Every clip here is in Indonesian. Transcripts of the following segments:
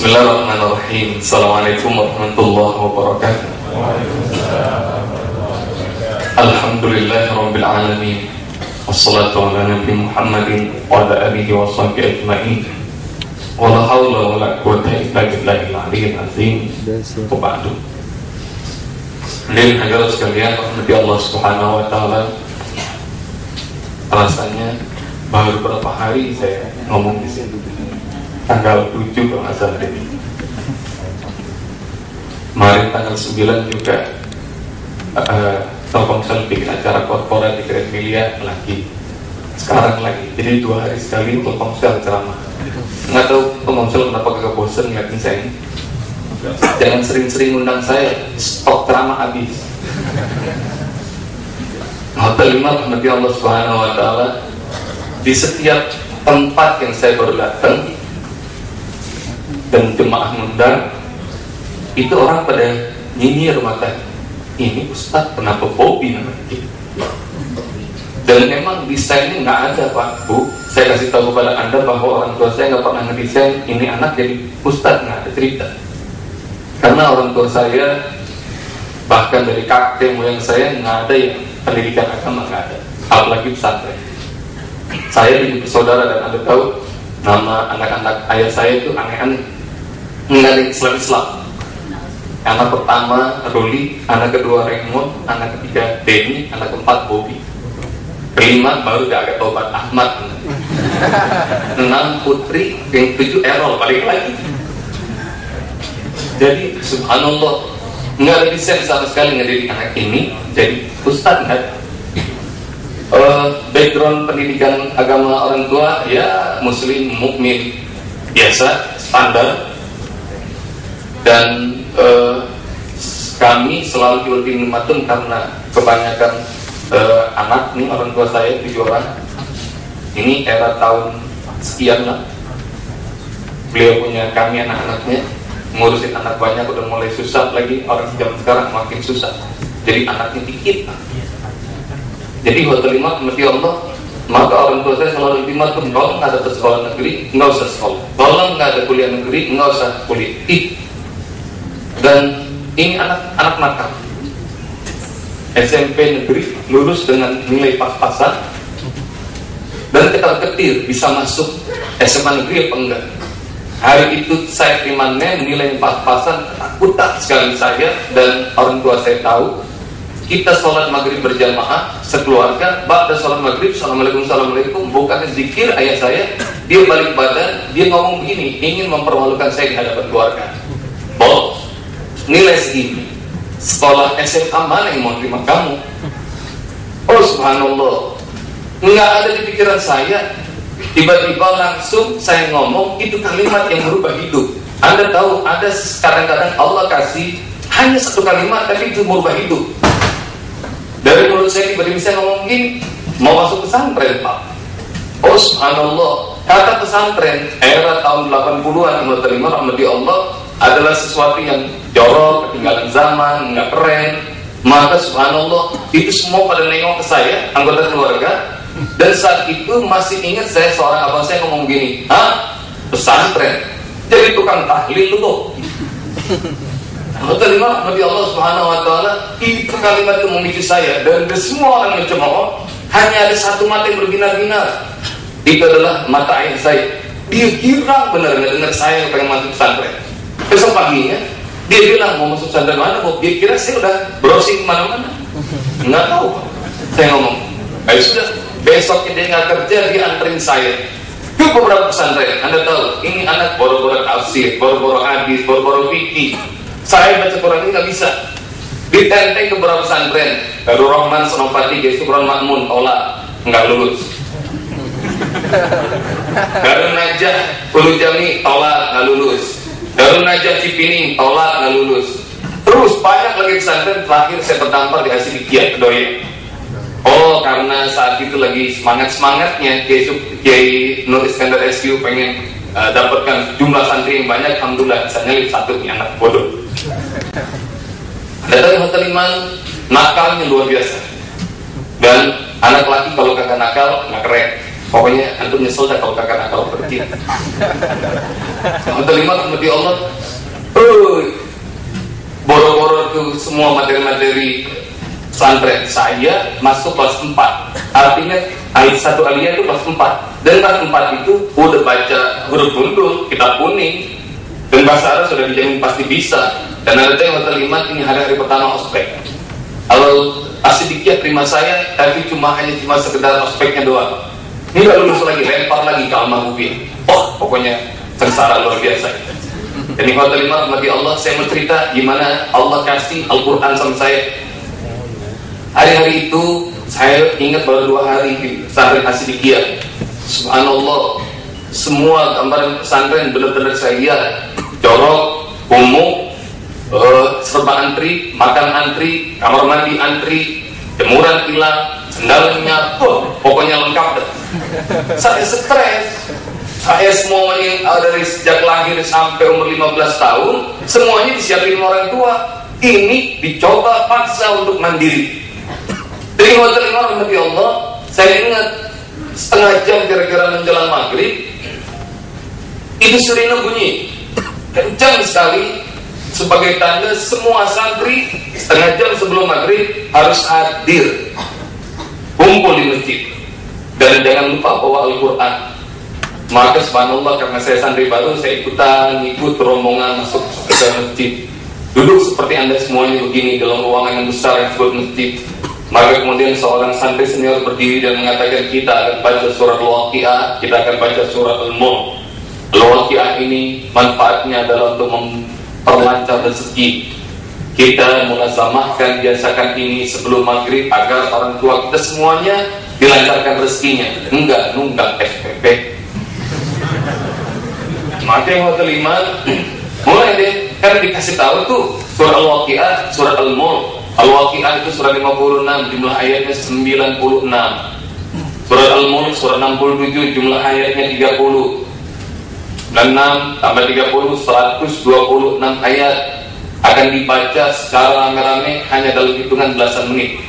Bismillahirrahmanirrahim. Assalamualaikum warahmatullahi wabarakatuh. Alhamdulillah Rabbil Alamin. Wassalatu ala Nabi Muhammadin Wa ala alihi wa sahbihi ajma'in. Wa la hawla wa la quwata illa billahil aliyyil azim. Wa ba'du. Hadirin hadirat sekalian Nabi Allah Subhanahu wa taala. Rasanya baru beberapa hari saya ngomong di sini tanggal 7 kalau nggak salah ini. Kemarin tanggal 9 juga uh, Telkomsel bikin acara korporat di Grand Milia lagi. Sekarang lagi. Jadi dua hari sekali Telkomsel ceramah. Nggak tahu Telkomsel kenapa kagak bosen ngeliatin saya. Jangan sering-sering undang saya, stok ceramah habis. Hotel lima Nabi Allah Subhanahu Wa Taala di setiap tempat yang saya baru datang dan jemaah mundar itu orang pada nyinyir mata ini Ustadz kenapa Bobby namanya? Dan memang desainnya nggak ada Pak. Bu saya kasih tahu kepada anda bahwa orang tua saya nggak pernah ngedesain ini anak jadi Ustadz nggak ada cerita. Karena orang tua saya bahkan dari kakek moyang saya nggak ada yang pendidikan agama nggak ada. Apalagi pesantren. Saya jadi saudara dan anda tahu nama anak-anak ayah saya itu aneh-aneh ada Islam Islam. Anak pertama Ruli anak kedua Raymond. Anak ketiga Denny. Anak keempat Bobby. Kelima baru udah agak tobat Ahmad. Enam Putri. Yang tujuh Errol. Balik lagi. Jadi subhanallah. Nggak ada desain sama sekali ngedidik anak ini. Jadi ustadz nggak uh, background pendidikan agama orang tua ya muslim mukmin biasa standar dan uh, kami selalu jual nikmatun karena kebanyakan uh, anak nih orang tua saya tujuh orang. Ini era tahun sekian lah. Beliau punya kami anak-anaknya ngurusin anak banyak udah mulai susah lagi. Orang zaman sekarang makin susah. Jadi anaknya dikit. Jadi hotel lima mesti Allah maka orang tua saya selalu tuh kalau nggak ada sekolah negeri nggak usah sekolah. Kalau nggak ada kuliah negeri nggak usah kuliah dan ini anak anak nakal SMP negeri lulus dengan nilai pas-pasan. Dan ketar-ketir bisa masuk SMA negeri apa enggak? Hari itu saya terima nilai pas-pasan. Ketakutan sekali saya dan orang tua saya tahu. Kita sholat maghrib berjamaah sekeluarga ba'da sholat maghrib assalamualaikum assalamualaikum bukan zikir ayah saya. Dia balik badan dia ngomong begini ingin mempermalukan saya di hadapan keluarga. Bos nilai segini sekolah SMA mana yang mau terima kamu? Oh subhanallah. Nggak ada di pikiran saya. Tiba-tiba langsung saya ngomong itu kalimat yang merubah hidup. Anda tahu ada kadang-kadang Allah kasih hanya satu kalimat tapi itu merubah hidup. Dari mulut saya tiba-tiba saya ngomong gini mau masuk pesantren pak? Oh subhanallah. Kata pesantren era tahun 80-an yang terima Allah adalah sesuatu yang jorok, ketinggalan zaman, nggak keren. Maka subhanallah itu semua pada nengok ke saya, anggota keluarga. Dan saat itu masih ingat saya seorang abang saya ngomong gini, ah pesantren, jadi tukang tahlil loh. Terima Nabi Allah Subhanahu Wa Taala itu kalimat itu memicu saya dan semua orang mencemooh hanya ada satu mata yang berbinar-binar itu adalah mata ayah saya dia girang benar nggak dengar saya pengen masuk pesantren besok paginya dia bilang mau masuk pesantren mana? Kok dia kira saya udah browsing ke mana-mana. Nggak tahu saya ngomong ayo sudah besoknya dia nggak kerja dia anterin saya ke beberapa pesantren. Anda tahu ini anak boro-boro tafsir boro-boro hadis boro-boro fikih. Saya baca Quran ini nggak bisa. Ditenteng ke beberapa pesantren. Darul Rahman Senopati Gesukron Makmun tolak. Nggak lulus. Darul Najah Ulu Jami tolak nggak lulus Darul Najah Cipining tolak nggak lulus. Terus banyak lagi pesantren terakhir saya terdampar di Asidikia Kedoya. Oh karena saat itu lagi semangat semangatnya Kiai, Kiai Nur Iskandar SQ pengen uh, dapatkan jumlah santri yang banyak, alhamdulillah bisa nyelip satu punya anak bodoh. Ada tadi Hotel Iman nakalnya luar biasa dan anak laki kalau kagak nakal nggak keren pokoknya antum nyesel dah kalau kakak nakal pergi yang kelima rahmati Allah uh, boro-boro tuh semua materi-materi pesantren saya masuk kelas 4 artinya ayat satu aliyah itu kelas 4 dan kelas 4 itu udah baca huruf gundul kitab kuning. Dan bahasa Arab sudah dijamin pasti bisa. Dan ada yang kelima ini hari-hari pertama ospek. Kalau asidiknya terima saya tapi cuma hanya cuma sekedar ospeknya doang ini gak lulus lagi lempar lagi ke almarhum oh pokoknya sengsara luar biasa. Jadi kalau terima bagi Allah saya mau gimana Allah kasih Al-Quran sama saya. Hari-hari itu saya ingat baru dua hari di pesantren Asidikia subhanallah semua gambar pesantren benar-benar saya lihat. Jorok, umum uh, serba antri, makan antri, kamar mandi antri, jemuran hilang, sendalnya, oh, pokoknya lengkap deh. Saya stres. Saya semua yang dari sejak lahir sampai umur 15 tahun, semuanya disiapin orang tua. Ini dicoba paksa untuk mandiri. Terima terima Nabi Allah, saya ingat setengah jam kira-kira menjelang maghrib, itu sirine bunyi kencang sekali sebagai tanda semua santri setengah jam sebelum maghrib harus hadir kumpul di masjid. Dan jangan lupa bawa Al-Quran. Maka subhanallah karena saya santri baru saya ikutan ikut rombongan masuk ke masjid. Duduk seperti anda semuanya begini dalam ruangan yang besar yang disebut masjid. Maka kemudian seorang santri senior berdiri dan mengatakan kita akan baca surat Al-Waqi'ah kita akan baca surat Al-Mulk. Al-Waqi'ah ini manfaatnya adalah untuk memperlancar rezeki kita munasamahkan biasakan ini sebelum maghrib agar orang tua kita semuanya dilancarkan rezekinya. Enggak nunggak FPP maka yang kelima mulai deh kan dikasih tahu tuh surat Al-Waqi'ah surat Al-Mulk. Al-Waqi'ah itu surat 56 jumlah ayatnya 96 surat Al-Mulk surat 67 jumlah ayatnya 30 6 tambah 30 126 ayat akan dibaca secara rame-rame hanya dalam hitungan belasan menit.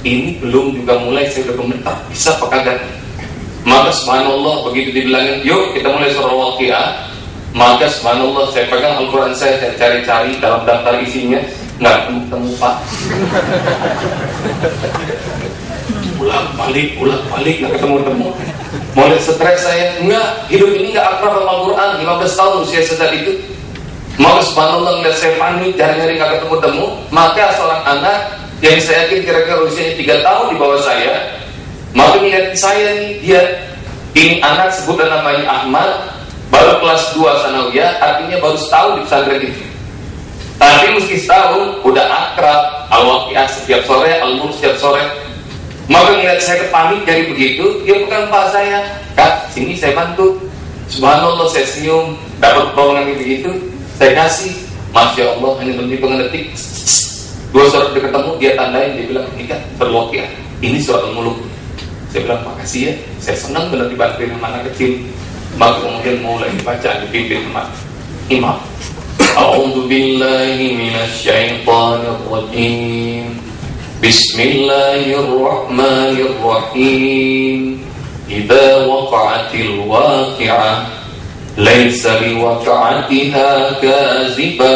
Ini belum juga mulai saya udah gemetar bisa apa kagak? Maka subhanallah begitu dibilangin yuk kita mulai surah waqiah. Maka subhanallah saya pegang Al-Quran saya saya cari-cari dalam daftar isinya nggak ketemu pak. Ulang balik ulang balik nggak ketemu temu mulai stres saya enggak hidup ini enggak akrab sama Al-Quran 15 tahun usia sejak itu maka subhanallah ngeliat saya panik cari-cari nggak ketemu-temu maka seorang anak yang saya yakin kira-kira usianya 3 tahun di bawah saya maka melihat saya nih dia ini anak sebutlah namanya Ahmad baru kelas 2 sanawiyah artinya baru setahun di pesantren itu tapi meski setahun udah akrab al-waqiah setiap sore al-mulk setiap sore. Maka melihat saya panik dari begitu, dia bukan pak saya, kak sini saya bantu. Subhanallah saya senyum, dapat pertolongan begitu, saya kasih. Masya Allah hanya dalam hitungan detik, dua surat udah ketemu, dia tandain, dia bilang ini kan berwakiah, ini surat al-muluk. Saya bilang makasih ya, saya senang benar dibantuin sama anak kecil. Maka kemudian mulai dibaca, dipimpin sama imam. A'udzu billahi minasyaitonir rajim. بسم الله الرحمن الرحيم إذا وقعت الواقعة ليس لوقعتها كاذبة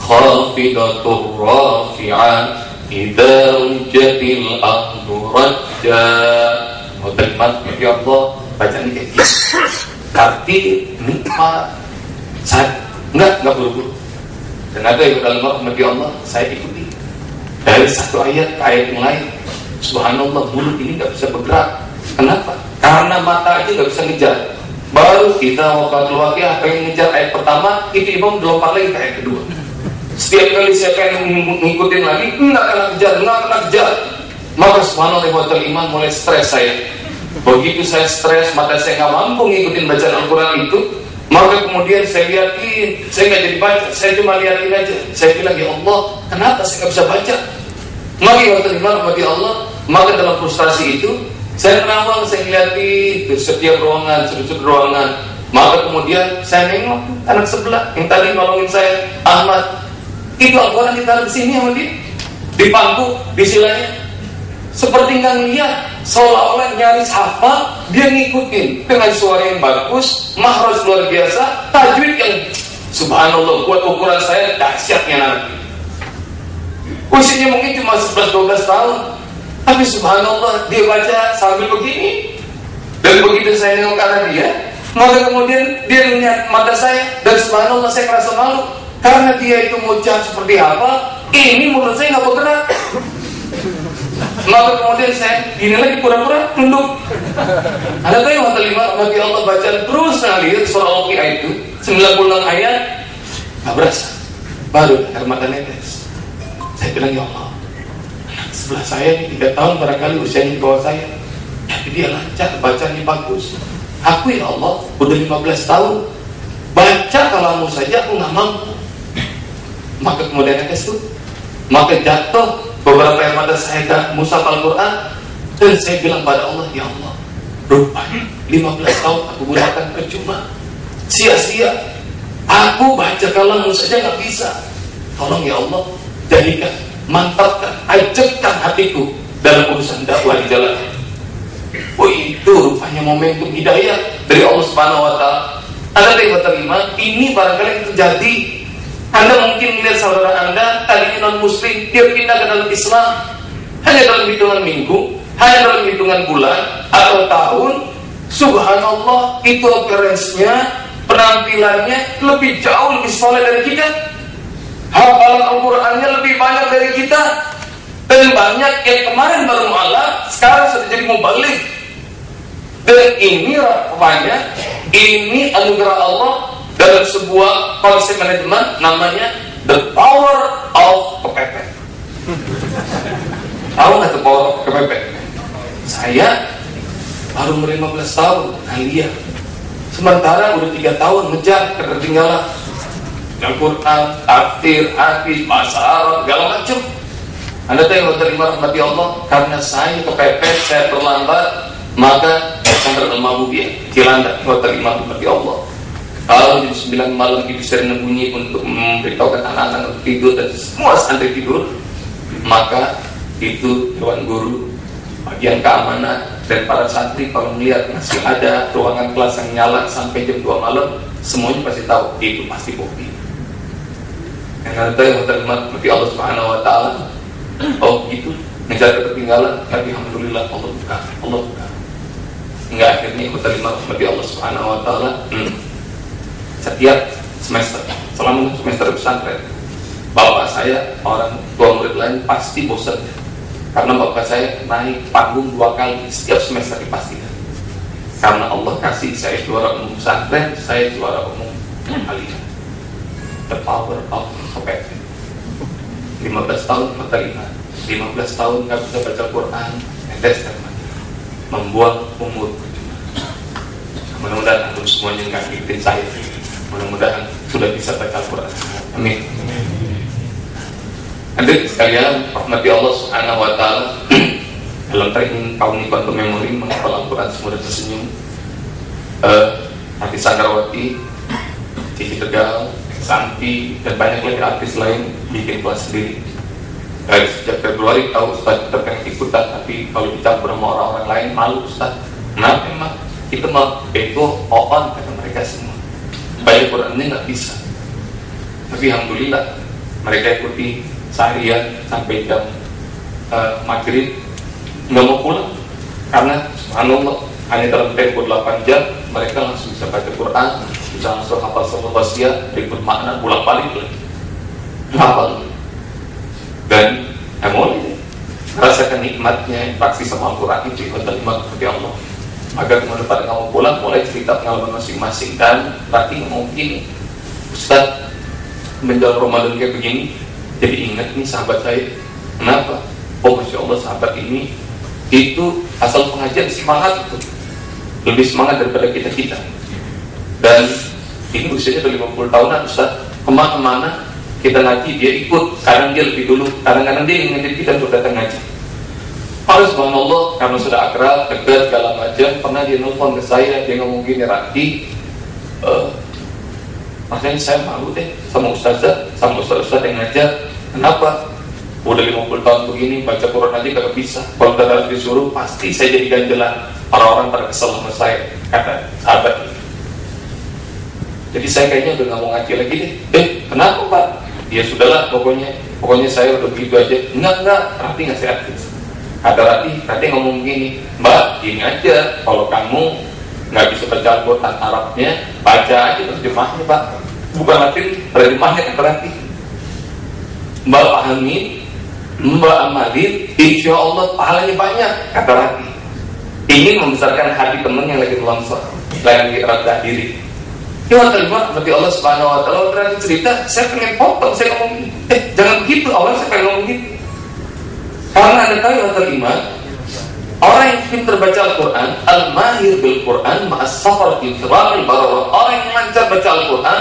خافضة رافعة إذا رجت الأرض رجا Terima ya Allah bacaan kayak gitu Karti nikmat Saya enggak enggak buru-buru Dan ada yang dalam rahmat Allah saya ikuti dari satu ayat ke ayat yang lain subhanallah mulut ini nggak bisa bergerak kenapa? karena mata aja nggak bisa ngejar baru kita wakil apa yang ngejar ayat pertama itu imam dilompat lagi ayat kedua setiap kali saya pengen ngikutin lagi nggak akan kejar nggak akan kejar maka subhanallah wa iman mulai stres saya begitu saya stres mata saya nggak mampu ngikutin bacaan Al-Quran itu maka kemudian saya lihatin, saya nggak jadi baca, saya cuma lihatin aja. Saya bilang ya Allah, kenapa saya nggak bisa baca? Maka waktu di mana bagi Allah, maka dalam frustasi itu saya merawang, saya lihatin di setiap ruangan, sudut ruangan. Maka kemudian saya nengok anak sebelah yang tadi nolongin saya, Ahmad. Itu Al-Quran ditaruh di sini sama dia, di pangku, di silanya. seperti nggak lihat seolah-olah nyaris hafal dia ngikutin dengan suara yang bagus mahraj luar biasa tajwid yang subhanallah buat ukuran saya dahsyatnya nanti usianya mungkin cuma 11-12 tahun tapi subhanallah dia baca sambil begini dan begitu saya nengok karena dia maka kemudian dia melihat mata saya dan subhanallah saya merasa malu karena dia itu mau seperti apa ini mulut saya nggak bergerak maka kemudian saya gini lagi pura-pura tunduk. Ada yang waktu lima bagi Allah baca terus ngalir surah Al itu 96 ayat nggak berasa. Baru air mata netes. Saya bilang ya Allah, sebelah saya ini tiga tahun barangkali usianya di bawah saya, tapi dia lancar bacanya bagus. Aku ya Allah udah 15 tahun baca kalamu saja aku nggak mampu. Maka kemudian netes tuh, maka jatuh beberapa yang pada saya kan musaf Al-Quran dan saya bilang pada Allah ya Allah rupanya 15 tahun aku gunakan percuma sia-sia aku baca kalamu saja nggak bisa tolong ya Allah jadikan mantapkan ajakkan hatiku dalam urusan dakwah di jalan Oh itu rupanya momentum hidayah dari Allah Subhanahu Wa Taala. Anda terima terima ini barangkali yang terjadi anda mungkin melihat saudara Anda tadinya non muslim, dia pindah ke dalam Islam hanya dalam hitungan minggu, hanya dalam hitungan bulan atau tahun. Subhanallah, itu operasinya, penampilannya lebih jauh lebih soleh dari kita. Hafalan Al-Qur'annya lebih banyak dari kita. Dan banyak yang kemarin baru mu'alaf, sekarang sudah jadi mubalik. Dan ini rupanya, ini anugerah Allah dalam sebuah konsep manajemen namanya the power of kepepet. Tahu nggak the power of kepepet? Saya baru 15 tahun, Alia. Sementara udah tiga tahun ngejar ketertinggalan. Al-Quran, tafsir, hadis, Arab, segala macam. Anda tahu yang terima rahmati Allah karena saya kepepet, saya terlambat, maka pesantren al-Mabudiyah Cilandak terima rahmati Allah kalau jam 9 malam ibu sering bunyi untuk memberitahukan anak-anak untuk tidur dan semua santri tidur, maka itu Dewan Guru, bagian keamanan dan para santri kalau melihat masih ada ruangan kelas yang nyala sampai jam 2 malam, semuanya pasti tahu itu pasti kopi. Yang ada yang terima bagi Allah Subhanahu Wa Taala. Oh gitu, ngejar ketinggalan, tapi alhamdulillah Allah buka, Allah buka. Enggak akhirnya aku terima bagi Allah Subhanahu Wa Taala. Hmm. Setiap semester selama semester pesantren bapak saya orang tua murid lain pasti bosan. Karena bapak saya naik panggung dua kali setiap semester dipastikan. Karena Allah kasih saya juara umum pesantren saya juara umum. Kalian the power of compassion 15 tahun terlihat. 15 tahun nggak bisa baca Quran that's membuang umur. Mudah-mudahan antum semuanya nggak ngikutin saya. Mudah-mudahan sudah bisa baca Al-Quran amin. Anda sekalian rahmati Allah subhanahu wa ta'ala. Dalam training kaum untuk memori menghafal Al-Quran semua tersenyum. Uh, Hati Sanggarwati Cici Tegal Santi dan banyak lagi artis lain bikin kelas sendiri. Dari sejak Februari tahu Ustaz kita pengen ikutan tapi kalau dicampur sama orang-orang lain malu Ustaz. Kenapa emang kita mau bego on kata mereka semua. Baca Qurannya nggak bisa. Tapi alhamdulillah mereka ikuti seharian sampai jam uh, maghrib. Nggak mau pulang karena subhanallah hanya dalam tempo 8 jam mereka langsung bisa baca Quran bisa langsung hafal surat wasiat berikut makna pulang balik lagi. Hafal. Dan emoli rasakan nikmatnya interaksi sama Al-Quran itu ikut nikmat seperti Allah. Kemudian pada kamu pulang mulai cerita pengalaman masing-masing dan berarti mungkin Ustaz menjelang Ramadan kayak begini jadi ingat nih sahabat saya. Kenapa? Oh masya Allah sahabat ini itu asal pengajian semangat itu. Lebih semangat daripada kita kita dan ini usianya udah 50 tahunan Ustaz. Ke mana-mana kita ngaji dia ikut. Kadang dia lebih dulu kadang-kadang dia ingin kita untuk datang ngaji. Harus subhanallah karena sudah akrab, dekat, segala macam. Pernah dia nelfon ke saya, dia ngomong gini Rati uh, Makanya saya malu deh sama ustazah, sama ustaz-ustaz yang ngajar. Kenapa? udah 50 tahun begini baca Quran aja gak bisa. Kalau harus disuruh pasti saya jadi ganjelan. Orang-orang pada kesel sama saya. Kata sahabat jadi saya kayaknya udah nggak mau ngaji lagi deh. Eh kenapa pak? Ya sudahlah pokoknya pokoknya saya udah begitu aja. Enggak enggak. Rati nggak sehat ada Rati Rati ngomong gini mbak gini aja. Kalau kamu nggak bisa baca Al-Quran Arabnya baca aja terjemahnya pak. Bukan arti terjemahnya kan berarti mbak pahami mbak amalin insya Allah pahalanya banyak kata Rati. Ingin membesarkan hati teman yang lagi melongsor lagi rendah diri Ya terima seperti Allah Subhanahu Wa Taala berarti cerita, saya pengen potong, saya ngomong, eh jangan begitu, Allah saya pengen ngomong gitu. Karena anda tahu yang terima, orang yang pintar baca Al-Quran, al-mahir bil Quran, ma'as safar bil orang yang lancar baca Al-Quran,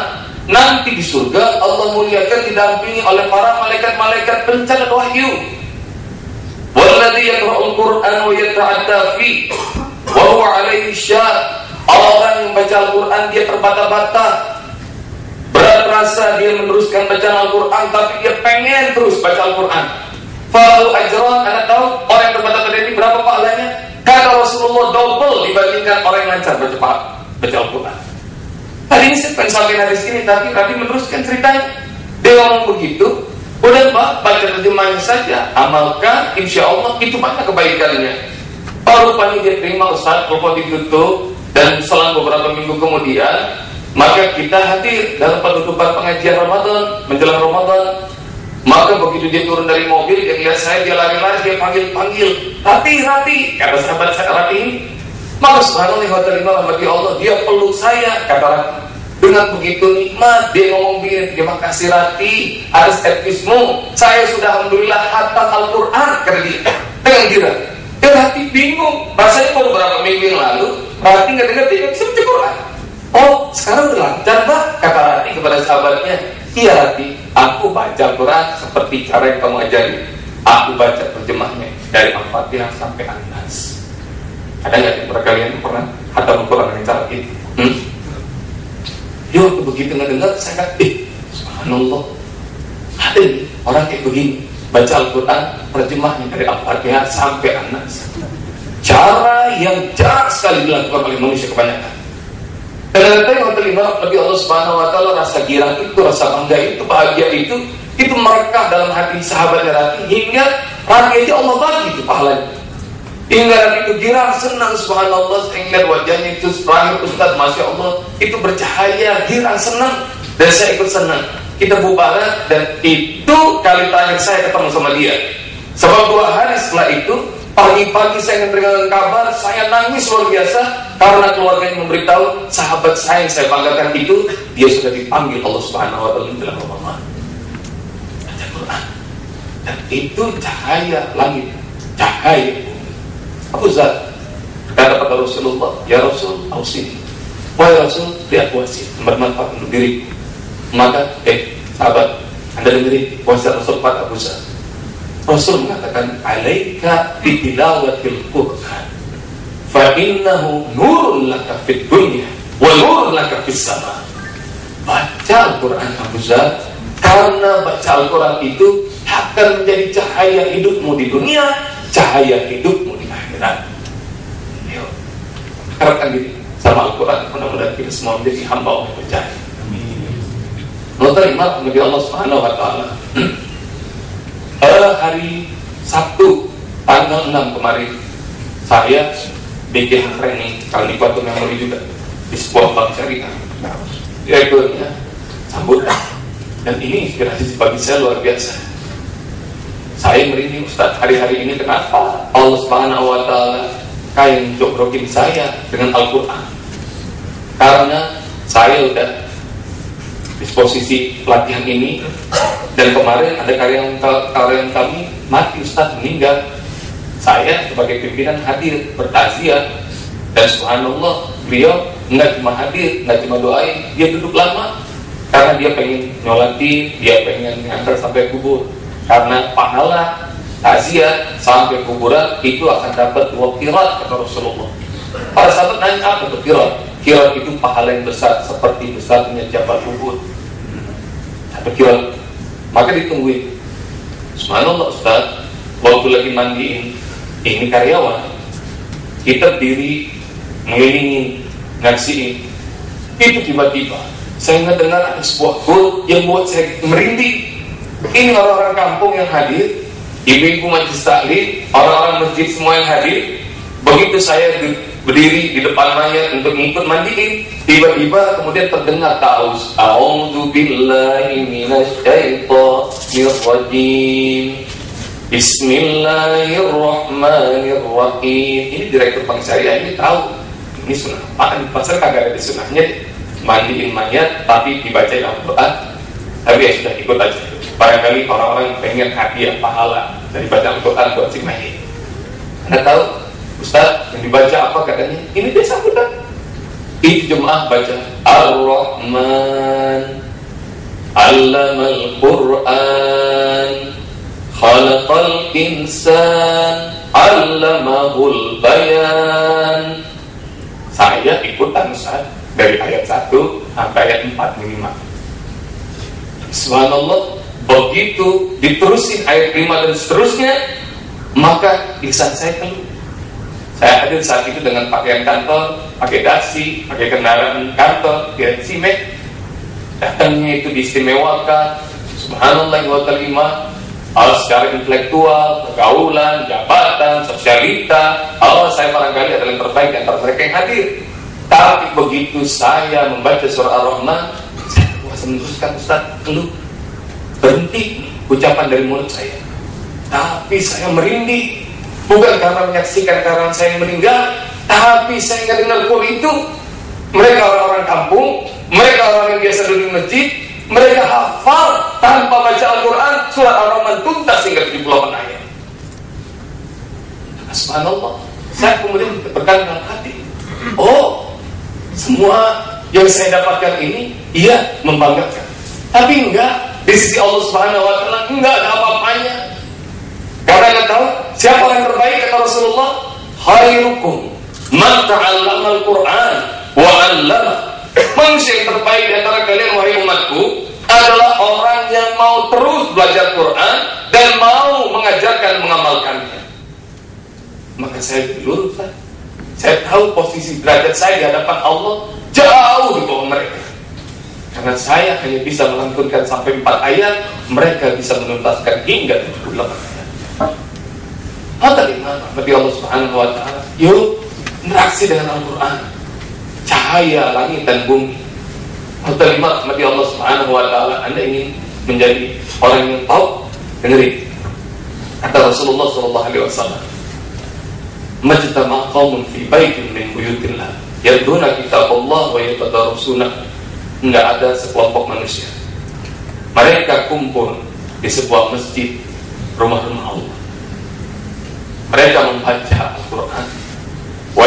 nanti di surga Allah muliakan didampingi oleh para malaikat-malaikat pencatat wahyu. Walladhi yakra'ul Quran wa yata'adda fi wa huwa alaihi syah Orang yang baca Al-Quran dia terbata-bata. Berat rasa dia meneruskan bacaan Al-Quran Tapi dia pengen terus baca Al-Quran. Falahu ajran, anda tahu? Orang yang terbata-bata ini berapa pahalanya? Kata Rasulullah double dibandingkan orang yang lancar baca, baca Al-Quran. Tadi ini saya pengen sampai hadis ini Tapi tadi meneruskan ceritanya. Dia ngomong begitu Udah mbak, baca terjemahnya saja Amalkan, insya Allah. Itu banyak kebaikannya. Kalau rupanya dia terima Ustaz, kalau ditutup dan selang beberapa minggu kemudian maka kita hadir dalam penutupan pengajian Ramadan menjelang Ramadan. Maka begitu dia turun dari mobil dia lihat saya dia lari-lari dia panggil-panggil hati hati kata sahabat saya Rati ini maka subhanallah wa ta'ala Allah dia peluk saya kata Rati dengan begitu nikmat dia ngomong begini terima kasih Rati atas servismu saya sudah alhamdulillah hatam Al-Quran kata dia. Dengan kira dia Rati bingung. Rasanya baru beberapa minggu yang lalu Rati nggak dengar dia bisa baca Quran. Oh, sekarang udah lancar mbak, kata Rati kepada sahabatnya. Iya Rati, aku baca Quran seperti cara yang kamu ajari. Aku baca terjemahnya dari Al-Fatihah sampai An-Nas. Ada nggak yang kalian pernah hatam Quran dengan cara itu? Hmm? Yo, begitu nggak dengar, saya kata, eh, subhanallah. Ada orang kayak begini, baca Al-Quran, terjemahnya dari Al-Fatihah sampai An-Nas. Cara yang jarang sekali dilakukan oleh manusia kebanyakan. Ternyata yang terima bagi Allah Subhanahu Wa Taala rasa girang itu, rasa bangga itu, bahagia itu, itu merekah dalam hati sahabat Rati hingga Rati itu Allah bagi itu pahalanya. Hingga Rati itu girang, senang Subhanallah sehingga wajahnya itu terakhir Ustaz Masya Allah itu bercahaya, girang, senang dan saya ikut senang. Kita bubaran dan itu kali terakhir saya ketemu sama dia. Sebab dua hari setelah itu Pagi-pagi saya menerima kabar, saya nangis luar biasa karena keluarganya memberitahu sahabat saya yang saya banggakan itu dia sudah dipanggil Allah Subhanahu wa taala dalam Ramadan. Quran. Dan itu cahaya langit, cahaya Abu Zar kata pada Rasulullah, "Ya Rasul, ausini." Wahai Rasul, lihat wasiat bermanfaat untuk diri. Maka, eh, sahabat, Anda dengerin wasiat Rasul pada Abu Zar. Rasul mengatakan alaika bitilawatil Quran fa innahu nurun laka fid dunya wa nurun laka fis sama. Baca Al-Quran Abu Zar karena baca Al-Quran itu akan menjadi cahaya hidupmu di dunia cahaya hidupmu di akhirat. Yuk harapkan diri sama Al-Quran mudah-mudahan kita semua menjadi hamba Allah percaya Mau terima Nabi Allah Subhanahu Wa Taala pada hari Sabtu tanggal 6 kemarin saya BG ini kali waktu memori juga di sebuah bank syariah. Direkturnya sambutan dan ini inspirasi bagi saya luar biasa. Saya merinding Ustaz hari-hari ini kenapa Allah Subhanahu wa taala kain jokrokin saya dengan Al-Qur'an? Karena saya udah disposisi pelatihan ini. Dan kemarin ada karyawan karyawan kami mati Ustaz meninggal. Saya sebagai pimpinan hadir bertaziah. Dan subhanallah beliau nggak cuma hadir nggak cuma doain dia duduk lama. Karena dia pengen nyolatin dia pengen ngantar sampai kubur. Karena pahala taziah sampai kuburan itu akan dapat dua kirat kata Rasulullah. Para sahabat nanya apa itu kirat? Kirat itu pahala yang besar seperti besarnya jabal kubur kirat maka ditungguin Subhanallah Ustaz, waktu lagi mandiin, ini karyawan, kita diri ngelilingin, ngaksiin, itu tiba-tiba saya ngedengar ada sebuah gol yang buat saya merinding. Ini orang-orang kampung yang hadir, ibu-ibu majlis taklim, orang-orang masjid semua yang hadir. Begitu saya berdiri di depan mayat untuk ikut mandiin tiba-tiba kemudian terdengar taus a'udzu billahi minasyaitonir Bismillahirrahmanirrahim. Ini direktur bank syariah ini tahu ini sunnah apa di pasar kagak ada sunnahnya. Mandiin mayat tapi dibaca Al-Quran. Tapi ya sudah ikut aja. Barangkali orang-orang pengen hadiah pahala dari baca Al-Quran buat si mayat anda tahu Ustaz yang dibaca apa katanya? Ini dia sambutan. Ini jemaah baca Ar-Rahman. Allamal Quran. Khalaqal Insan. Allamahul Bayan. Saya ikutan Ustaz Dari ayat 1 sampai ayat 4 minimal. Subhanallah Begitu diterusin ayat 5 dan seterusnya Maka lisan saya keluar saya hadir saat itu dengan pakaian kantor, pakai dasi, pakai kendaraan kantor, dia simek. Datangnya itu diistimewakan. Subhanallah wa ta'ala Hal secara intelektual, pergaulan, jabatan, sosialita Allah saya barangkali adalah yang terbaik antara mereka yang hadir Tapi begitu saya membaca surah Ar-Rahman Saya kuasa meneruskan Ustaz Lu berhenti ucapan dari mulut saya Tapi saya merinding Bukan karena menyaksikan karena saya meninggal, tapi saya nggak dengar kul itu. Mereka orang-orang kampung, mereka orang yang biasa duduk masjid, mereka hafal tanpa baca Al-Quran surat Ar-Rahman tuntas hingga 78 ayat. Subhanallah. Saya kemudian berkata dalam hati, oh semua yang saya dapatkan ini iya membanggakan. Tapi enggak di sisi Allah Subhanahu wa taala enggak ada apa-apanya. Karena anda tahu siapa yang terbaik kata Rasulullah? Khairukum man ta'allama al-Qur'an wa 'allama. Manusia yang terbaik di antara kalian wahai umatku adalah orang yang mau terus belajar Quran dan mau mengajarkan mengamalkannya. Maka saya dulu Saya tahu posisi derajat saya di hadapan Allah jauh di bawah mereka. Karena saya hanya bisa melantunkan sampai 4 ayat, mereka bisa menuntaskan hingga 78 ayat. Hata lima Nabi Allah Subhanahu wa taala. Yuk interaksi dengan Al-Qur'an. Cahaya langit dan bumi. Hata lima Nabi Allah Subhanahu wa taala. Anda ingin menjadi orang yang tahu? Dengerin. Kata Rasulullah sallallahu alaihi wasallam. Majtama qaumun fi baitin min buyutillah yaduna kitab Allah wa yatadarusuna. Enggak ada sekelompok manusia. Mereka kumpul di sebuah masjid rumah-rumah Allah mereka membaca Al-Quran. Wa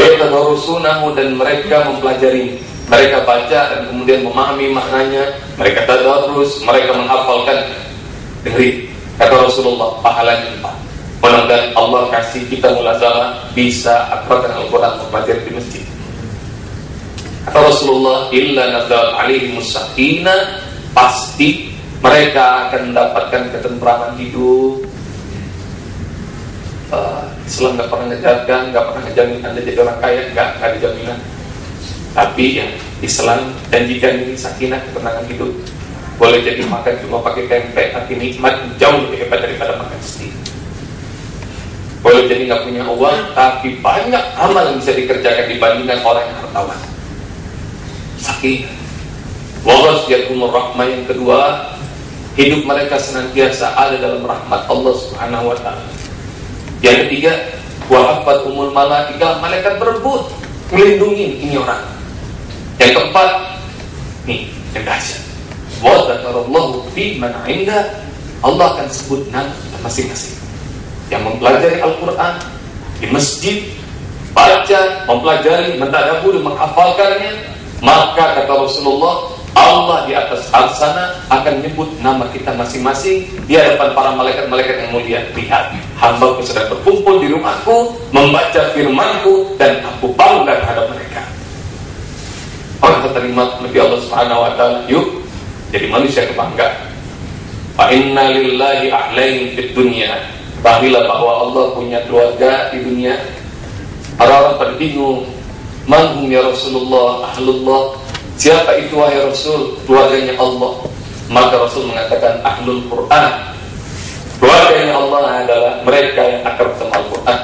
dan mereka mempelajari. Mereka baca dan kemudian memahami maknanya. Mereka tadarus mereka menghafalkan. Dari kata Rasulullah pahalanya empat mudah Allah kasih kita mulazamah bisa akrabkan Al-Quran mempelajari di masjid. Kata Rasulullah illa nazal alaihi musakina pasti mereka akan mendapatkan ketentraman hidup Islam nggak pernah ngejarkan, nggak pernah ngejamin anda jadi orang kaya, nggak ada jaminan. Tapi ya Islam janjikan ini sakinah ketenangan hidup. Boleh jadi makan cuma pakai tempe, tapi nikmat jauh lebih hebat daripada makan steak. Boleh jadi nggak punya uang, tapi banyak amal yang bisa dikerjakan dibandingkan orang yang hartawan. Sakinah. Wawasiyatumur rahmah yang kedua, hidup mereka senantiasa ada dalam rahmat Allah Subhanahu wa taala. Yang ketiga, wafat umul malaika, malaikat berebut melindungi ini orang. Yang keempat, nih yang dahsyat. Wa dzakarallahu fi man inda Allah akan sebut nama masing-masing. Yang mempelajari Al-Qur'an di masjid, baca, mempelajari, mentadaburi, menghafalkannya, maka kata Rasulullah Allah di atas sana akan menyebut nama kita masing-masing di hadapan para malaikat-malaikat yang mulia. Lihat, hamba ku sedang berkumpul di rumahku, membaca firmanku, dan aku bangga terhadap mereka. Orang terima Nabi Allah Subhanahu Wa Taala, yuk jadi manusia kebanggaan. Pak inna lillahi ahlain fid dunya. Ketahuilah bahwa Allah punya keluarga di dunia. Orang-orang pada bingung Manhum ya Rasulullah Ahlullah? Siapa itu wahai Rasul? Keluarganya Allah. Maka Rasul mengatakan Ahlul Quran Keluarganya Allah adalah mereka yang akrab sama Al-Quran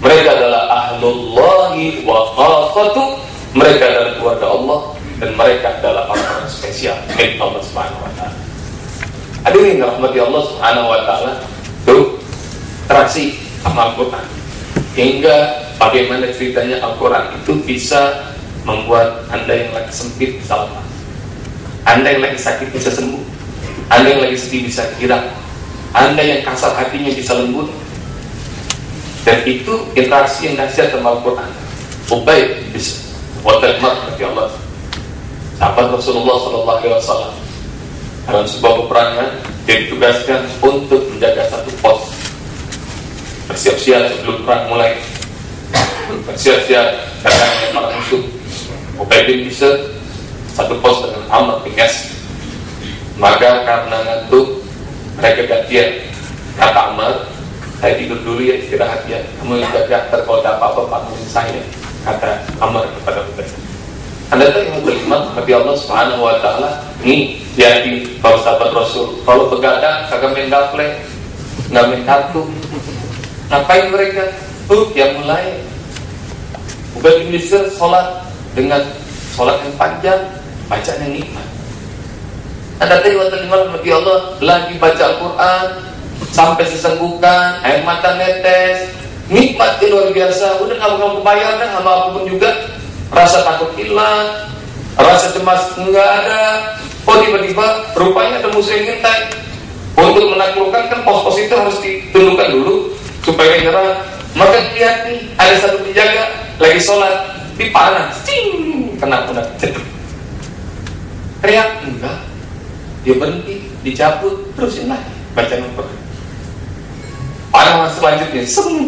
Mereka adalah Ahlullahi wa khafatu Mereka adalah keluarga Allah Dan mereka adalah orang-orang spesial Milik Allah subhanahu wa ta'ala Hadirin rahmati Allah subhanahu wa ta'ala Tuh Interaksi sama Al-Quran Hingga bagaimana ceritanya Al-Quran itu bisa membuat Anda yang lagi sempit bisa lemah. Anda yang lagi sakit bisa sembuh. Anda yang lagi sedih bisa kira. Anda yang kasar hatinya bisa lembut. Dan itu interaksi yang nasihat sama Al-Quran. Ubay bisa. Wadah berarti Allah. Sahabat Rasulullah Sallallahu Alaihi Wasallam dalam sebuah peperangan dia ditugaskan untuk menjaga satu pos bersiap-siap sebelum perang mulai bersiap-siap datangnya para musuh Ubay bin Bisr satu pos dengan Amr bin maka karena ngantuk mereka gantian kata Amr saya tidur dulu ya istirahat ya. Kamu jaga kalau ada apa-apa bangunin saya kata Amr kepada Ubay anda tahu yang kelima Nabi Allah Subhanahu Wa Taala ini jadi para sahabat Rasul. Kalau begadang kagak main gaple nggak main kartu. Ngapain mereka? Tuh yang mulai. Bin Bisr sholat dengan sholat yang panjang, bacaan yang nikmat. Ada tadi waktu malam Nabi Allah lagi baca Al-Quran sampai sesenggukan, air mata netes, nikmat luar biasa. Udah nggak mau kebayang kan sama apa pun juga, rasa takut hilang, rasa cemas nggak ada. Oh tiba-tiba rupanya ada musuh yang ngintai. Untuk menaklukkan kan pos-pos itu harus ditundukkan dulu supaya nyerang. Maka lihat nih ada satu penjaga lagi sholat dipanas, cing, kena pundak, cedek. Teriak enggak, dia berhenti, dicabut, terusin lagi baca Al-Quran. Panas selanjutnya, sem,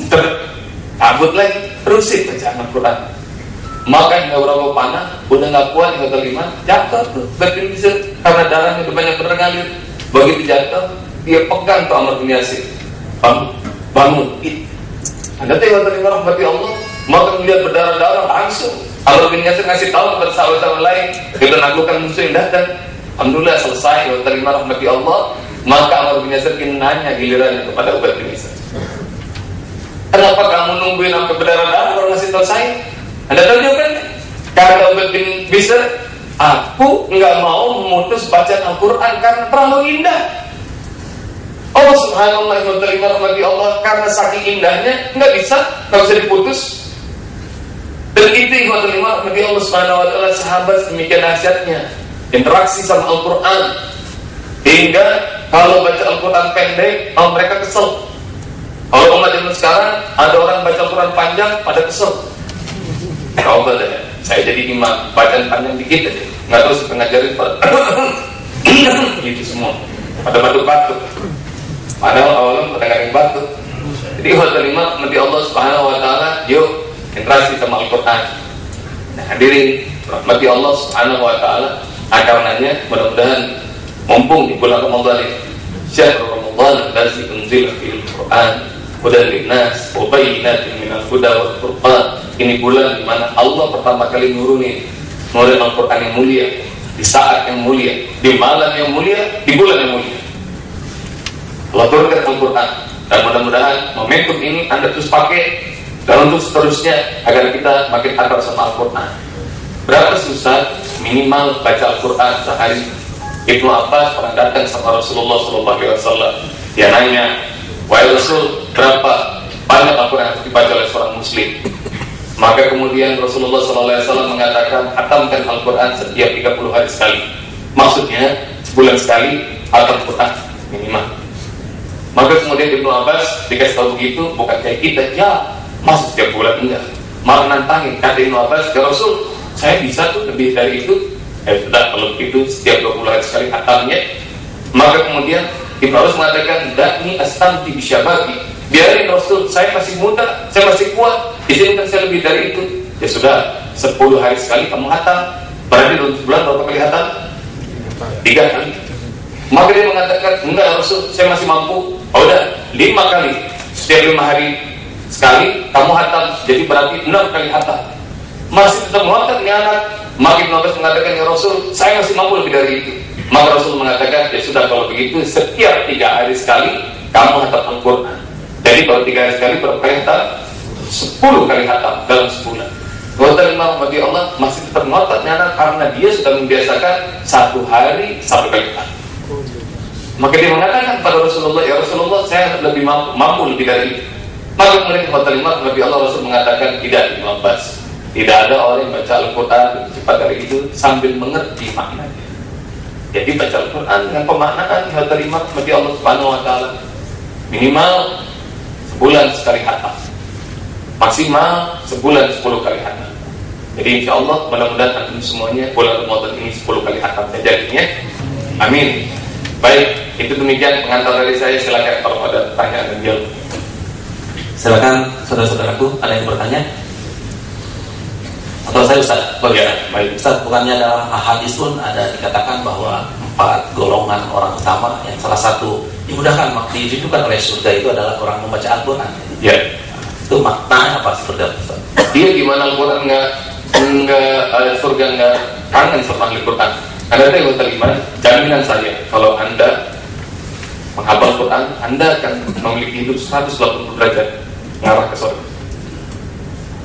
cabut lagi, terusin baca Al-Quran. Maka hingga berapa panah, udah nggak kuat hingga kelima, jatuh tuh, berarti karena darahnya udah banyak berngalir. Begitu jatuh, dia pegang tuh Amr bin Yasir, bangun, bangun, anda tahu terima rahmati Allah, maka melihat berdarah-darah langsung. Amr bin Yasir ngasih tahu kepada sahabat-sahabat lain, kita naklukkan musuh yang datang. Alhamdulillah selesai, wa terima rahmati Allah. Maka Amr bin nanya gilirannya kepada Ubay bin Yasir. Kenapa kamu nungguin sampai berdarah-darah kalau ngasih tahu saya? Anda tahu jawabannya? Kata Ubay bin Yasir, aku nggak mau memutus bacaan Al-Quran karena terlalu indah. Allah subhanallah wa ta'ala rahmati Allah karena saking indahnya nggak bisa nggak bisa diputus dan itu yang terima rahmati Allah subhanahu wa sahabat demikian nasihatnya interaksi sama Al-Quran. Hingga kalau baca Al-Quran pendek oh, mereka kesel. Kalau umat zaman sekarang ada orang baca Al-Quran panjang pada kesel. Coba deh? Saya jadi imam. Bacaan panjang dikit aja. Nggak terus ngajarin pada gitu semua. Pada batuk-batuk. Padahal awalnya pada yang batuk. Jadi waktu lima nanti Allah Subhanahu Wa Taala yuk interaksi sama Al-Quran. Nah, hadirin rahmati Allah Subhanahu Wa Taala. Karenanya mudah-mudahan mumpung di bulan Ramadan syahrul Ramadan allazi unzila fil Quran hudan linnas wa bayyinatin minal huda wal furqan. Ini bulan di mana Allah pertama kali nurunin nurunin Al-Quran yang mulia di saat yang mulia, di malam yang mulia, di bulan yang mulia. Allah turunkan Al-Quran dan mudah-mudahan momentum ini Anda terus pakai dan untuk seterusnya agar kita makin akrab sama Al-Quran berapa susah minimal baca Al-Quran sehari? Ibnu Abbas pernah sama Rasulullah SAW dia nanya wahai Rasul berapa banyak Al-Quran yang dibaca oleh seorang muslim? Maka kemudian Rasulullah SAW mengatakan hatamkan Al-Quran setiap 30 hari sekali. Maksudnya sebulan sekali Al-Quran minimal. Maka kemudian Ibnu Abbas dikasih tahu begitu, bukan kayak kita, ya masuk setiap bulan enggak. Malah nantangin, kata Ibnu Abbas, ya Rasul, saya bisa tuh lebih dari itu. Ya sudah, kalau begitu setiap dua bulan sekali hatamnya. Maka kemudian Ibnu Abbas mengatakan, ini astanti bagi. Biarin Rasul, saya masih muda, saya masih kuat. Izinkan saya lebih dari itu. Ya sudah, 10 hari sekali kamu hatam. Berarti dalam sebulan berapa kali hatam? Tiga kali. Maka dia mengatakan, enggak Rasul, saya masih mampu. Oh udah, lima kali. Setiap lima hari sekali, kamu hatam. Jadi berarti enam kali hatam. Masih tetap ngotot nih anak. Ibn Abbas mengatakan, ya Rasul, saya masih mampu lebih dari itu. Maka Rasul mengatakan, ya sudah kalau begitu, setiap tiga hari sekali, kamu hatam Al-Quran. Jadi kalau tiga hari sekali, hatam? Sepuluh kali hatam dalam sebulan. Hotel Imam Mati Allah masih tetap ngotot nyana karena dia sudah membiasakan satu hari satu kali hatam. Maka dia mengatakan pada Rasulullah, ya Rasulullah saya lebih mampu, mampu lebih dari itu. Maka kemudian kata lima Nabi Allah Rasul mengatakan tidak Imam Bas. Tidak ada orang yang baca Al-Quran cepat dari itu sambil mengerti maknanya. Jadi baca Al-Quran dengan pemaknaan kata lima Nabi Allah Subhanahu Wa Taala minimal sebulan sekali hatam, maksimal sebulan sepuluh kali hatam. Jadi insya Allah mudah-mudahan antum semuanya bulan Ramadan ini sepuluh kali hatam saja ya. Amin. Baik, itu demikian pengantar dari saya. Silakan kalau ada pertanyaan dan jawab. Silakan saudara-saudaraku, ada yang bertanya? Atau saya Ustaz? Bagaimana? Baik. Ustaz, bukannya dalam hadis pun ada dikatakan bahwa empat golongan orang utama yang salah satu dimudahkan dihidupan oleh surga itu adalah orang membaca Al-Quran. Ya. Itu maknanya apa seperti Ustaz? Dia gimana Al-Quran nggak nggak uh, surga nggak kangen sama Al-Quran? Anda tahu terima jaminan saya kalau Anda menghafal Quran, Anda akan memiliki hidup 180 derajat ngarah ke surga.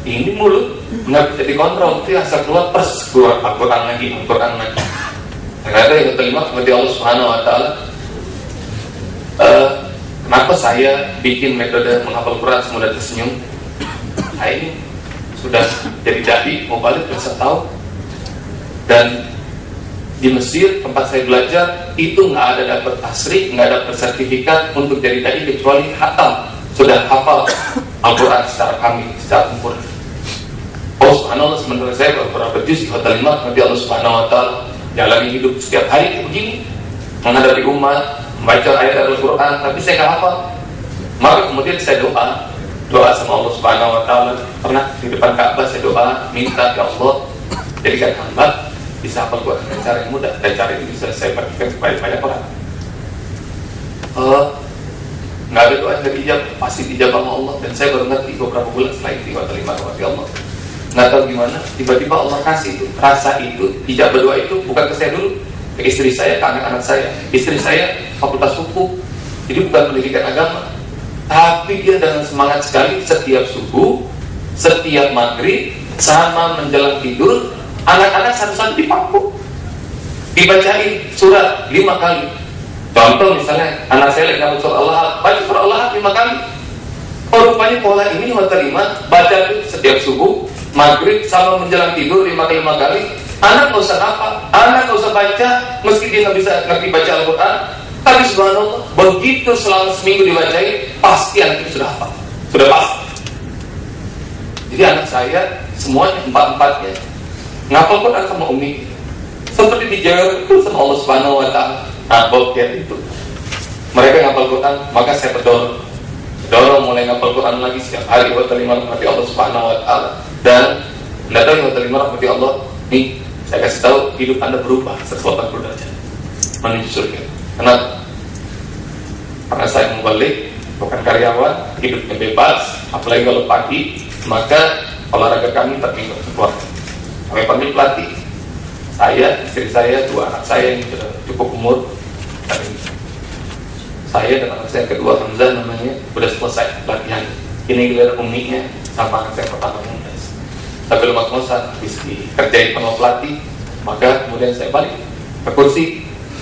Ini mulut nggak bisa dikontrol, itu asal keluar pers keluar Al-Quran lagi, Al-Quran lagi. Ternyata yang terima seperti Allah Subhanahu Wa Taala. Uh, kenapa saya bikin metode menghafal Quran semudah tersenyum? Nah ini sudah jadi dai, mau balik bisa tahu dan di Mesir tempat saya belajar itu nggak ada dapat tasrik, nggak ada sertifikat untuk jadi tadi kecuali hatam sudah hafal Al-Quran secara kami secara sempurna. Subhanallah sementara saya berapa berjus di hotel lima Nabi Allah subhanahu wa ta'ala jalani hidup setiap hari begini. Menghadapi umat membaca ayat Al-Quran tapi saya nggak hafal. Maka kemudian saya doa doa sama Allah subhanahu wa ta'ala. Pernah di depan Ka'bah saya doa minta ya Allah jadikan hamba bisa hafal Quran dengan cara yang mudah dan cara itu bisa saya praktikkan supaya banyak orang. Uh, nggak ada doa yang dijawab pasti dijawab sama Allah. Dan saya baru ngerti beberapa bulan setelah itu kata lima mati Allah nggak tahu gimana. Tiba-tiba Allah kasih itu rasa itu. Dijawab doa itu bukan ke saya dulu ke istri saya ke anak-anak saya. Istri saya fakultas hukum jadi bukan pendidikan agama. Tapi dia dengan semangat sekali setiap subuh setiap maghrib sama menjelang tidur anak-anak satu-satu dipangku dibacain surat lima kali. Contoh misalnya anak saya lagi ngapus surat Allah baca surat Allah lima kali. Oh rupanya pola ini hotel lima baca setiap subuh maghrib sama menjelang tidur lima kali lima kali. Anak nggak usah apa anak nggak usah baca meski dia nggak bisa ngerti baca Al-Quran. Tapi subhanallah begitu selama seminggu dibacain pasti anak itu sudah apa sudah pasti jadi anak saya semuanya empat-empatnya ngapal Quran sama Umi. Seperti dijaga itu sama Allah Subhanahu Wa Taala. Nah itu. Mereka ngapal Quran maka saya terdorong dorong mulai ngapal Quran lagi setiap hari wa terima rahmati Allah Subhanahu Wa Taala. Dan tidak tahu wa terima rahmati Allah nih saya kasih tahu hidup anda berubah 180 derajat menuju surga. Kenapa karena saya membalik bukan karyawan hidupnya bebas apalagi kalau pagi maka olahraga kami tertinggal keluarga. Kami panggil pelatih. Saya, istri saya, dua anak saya yang sudah cukup umur dan saya dan anak saya kedua Hamzah namanya sudah selesai latihan. Ini giliran uminya sama anak saya pertama Mumtaz tapi lemas ngosan habis dikerjain sama pelatih. Maka kemudian saya balik ke kursi.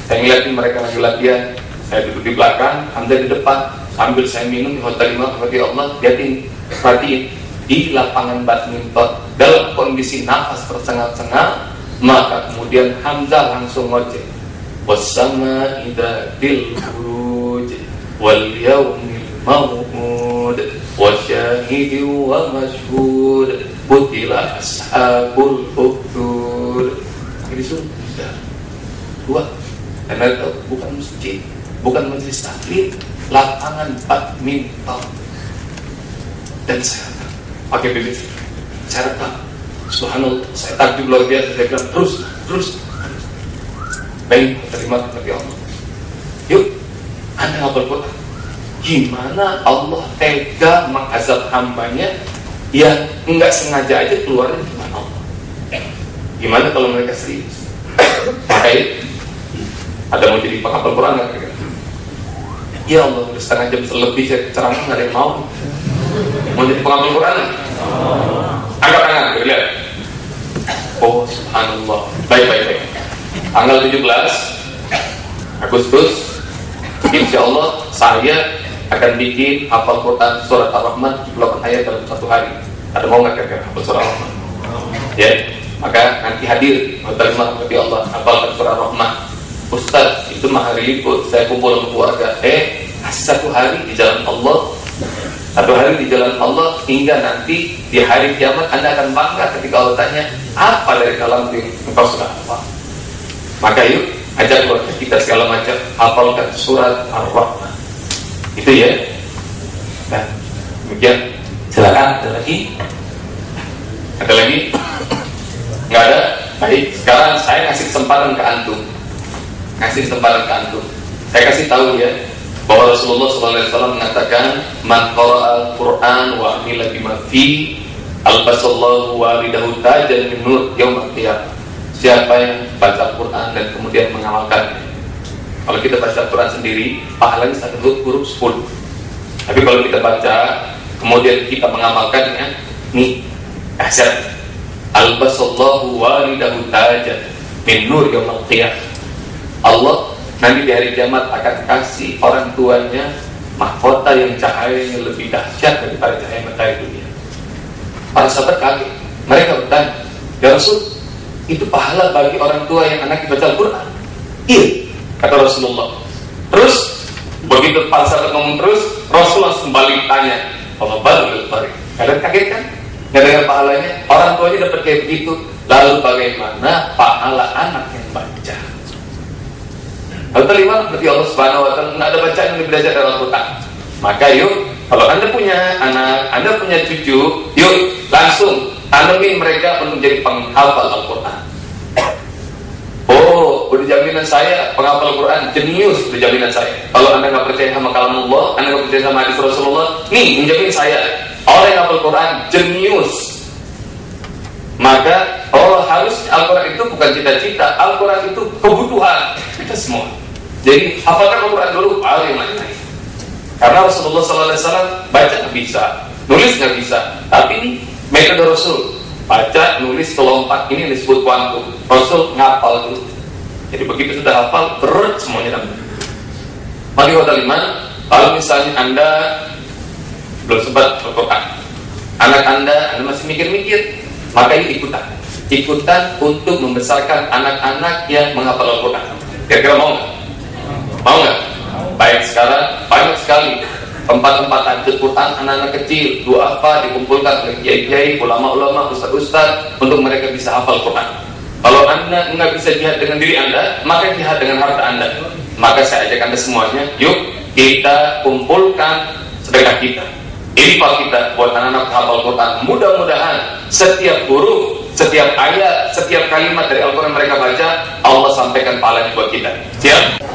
Saya ngeliatin mereka lagi latihan. Saya duduk di belakang Hamzah di depan. Sambil saya minum di hotel lima seperti Allah liatin perhatiin. Di lapangan badminton dalam kondisi nafas tersengal-sengal maka kemudian Hamzah langsung ngoceh. Wasama idadil buruj wa syahidi wa mashhud butila ashabul ukhdud ini sudah dua. Karena itu bukan masjid bukan majelis taklim lapangan badminton. Dan saya pakai bibir saya rekam subhanallah saya takjub luar biasa saya bilang terus terus baik terima kasih Allah. Yuk anda ngapal Quran gimana Allah tega mengazab hambanya yang nggak sengaja aja keluar dari gimana Allah gimana kalau mereka serius maka ada mau jadi penghafal Quran nggak Ya Allah, udah setengah jam lebih saya ceramah nggak ada yang mau. Mau jadi penghafal Quran? Angkat tangan, lihat. Oh, subhanallah. Baik, baik, baik. Tanggal 17 Agustus, insya Allah saya akan bikin hafal Quran surat Ar-Rahman 78 ayat dalam satu hari. Ada mau nggak kira-kira hafal surat Ar-Rahman? Ya, maka nanti hadir. Terima kasih Allah hafal surat Ar-Rahman Ustaz itu mah hari libur saya kumpul sama keluarga eh satu hari di jalan Allah satu hari di jalan Allah hingga nanti di hari kiamat anda akan bangga ketika Allah tanya apa dari kalam itu engkau sudah maka yuk ajak keluarga kita segala macam hafalkan surat Ar-Rahman. Itu ya. Nah demikian silakan ada lagi. Ada lagi? Nggak ada? Baik sekarang saya kasih kesempatan ke antum. Kasih kesempatan ke antum. Saya kasih tahu ya bahwa Rasulullah SAW mengatakan man qara al-Quran wa amila bima fi albasallahu walidahu tajan min nur yaum Siapa yang baca Al-Quran dan kemudian mengamalkannya. Kalau kita baca Al-Quran sendiri, pahalanya satu huruf sepuluh. Tapi kalau kita baca, kemudian kita mengamalkannya, nih, dahsyat. Albasallahu walidahu tajan min nur yaum Allah nanti di hari kiamat akan kasih orang tuanya mahkota yang cahayanya lebih dahsyat daripada cahaya matahari dunia. Para sahabat kaget. Mereka bertanya, Ya Rasul, itu pahala bagi orang tua yang anak baca Al-Quran? Iya, kata Rasulullah. Terus, begitu sahabat ngomong terus, Rasul langsung balik tanya, Allah baru balik. Kalian kaget kan? Nggak dengar pahalanya? Orang tuanya dapat kayak begitu. Lalu bagaimana pahala anak yang baca? Lalu kelima, berarti Allah Subhanahu wa taala nggak ada bacaan yang belajar dalam Al-Qur'an. Maka yuk, kalau Anda punya anak, Anda punya cucu, yuk langsung tanami mereka untuk jadi penghafal Al-Qur'an. Oh, udah jaminan saya penghafal Al-Quran jenius udah jaminan saya. Kalau anda nggak percaya sama kalam Allah, anda nggak percaya sama hadis Rasulullah, nih menjamin saya orang yang hafal Quran jenius. Maka oh harus Al-Quran itu bukan cita-cita, Al-Quran itu kebutuhan kita semua. Jadi hafalkan Al-Quran dulu, baru yang lain-lain. Karena Rasulullah SAW baca nggak bisa, nulis nggak bisa. Tapi metode Rasul, baca, nulis, kelompat. Ini disebut kuantum. Rasul ngapal dulu. Jadi begitu sudah hafal, berat semuanya dalam. Mari hotel lima, kalau misalnya anda belum sempat Al-Quran, anak anda, anda masih mikir-mikir, maka ini ikutan. Ikutan untuk membesarkan anak-anak yang menghafal Al-Quran. Kira-kira mau nggak? Mau nggak? Baik sekarang banyak sekali tempat-tempat tajwid Quran anak-anak kecil dua apa dikumpulkan oleh kiai-kiai, ulama-ulama, ustaz-ustaz untuk mereka bisa hafal Quran. Kalau anda nggak bisa jihad dengan diri anda, maka jihad dengan harta anda. Maka saya ajak anda semuanya, yuk kita kumpulkan sedekah kita. Infak kita buat anak-anak hafal Quran. Mudah-mudahan setiap huruf, setiap ayat, setiap kalimat dari Al-Quran mereka baca, Allah sampaikan pahalanya buat kita. Siap?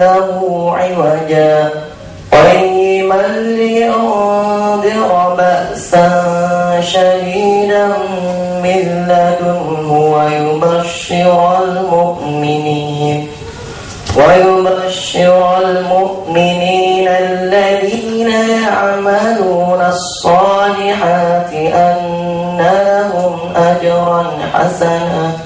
له عوجا. قيما لينذر بأسا شديدا من لدنه ويبشر المؤمنين. ويبشر المؤمنين الذين يعملون الصالحات أن لهم أجرا حسنا.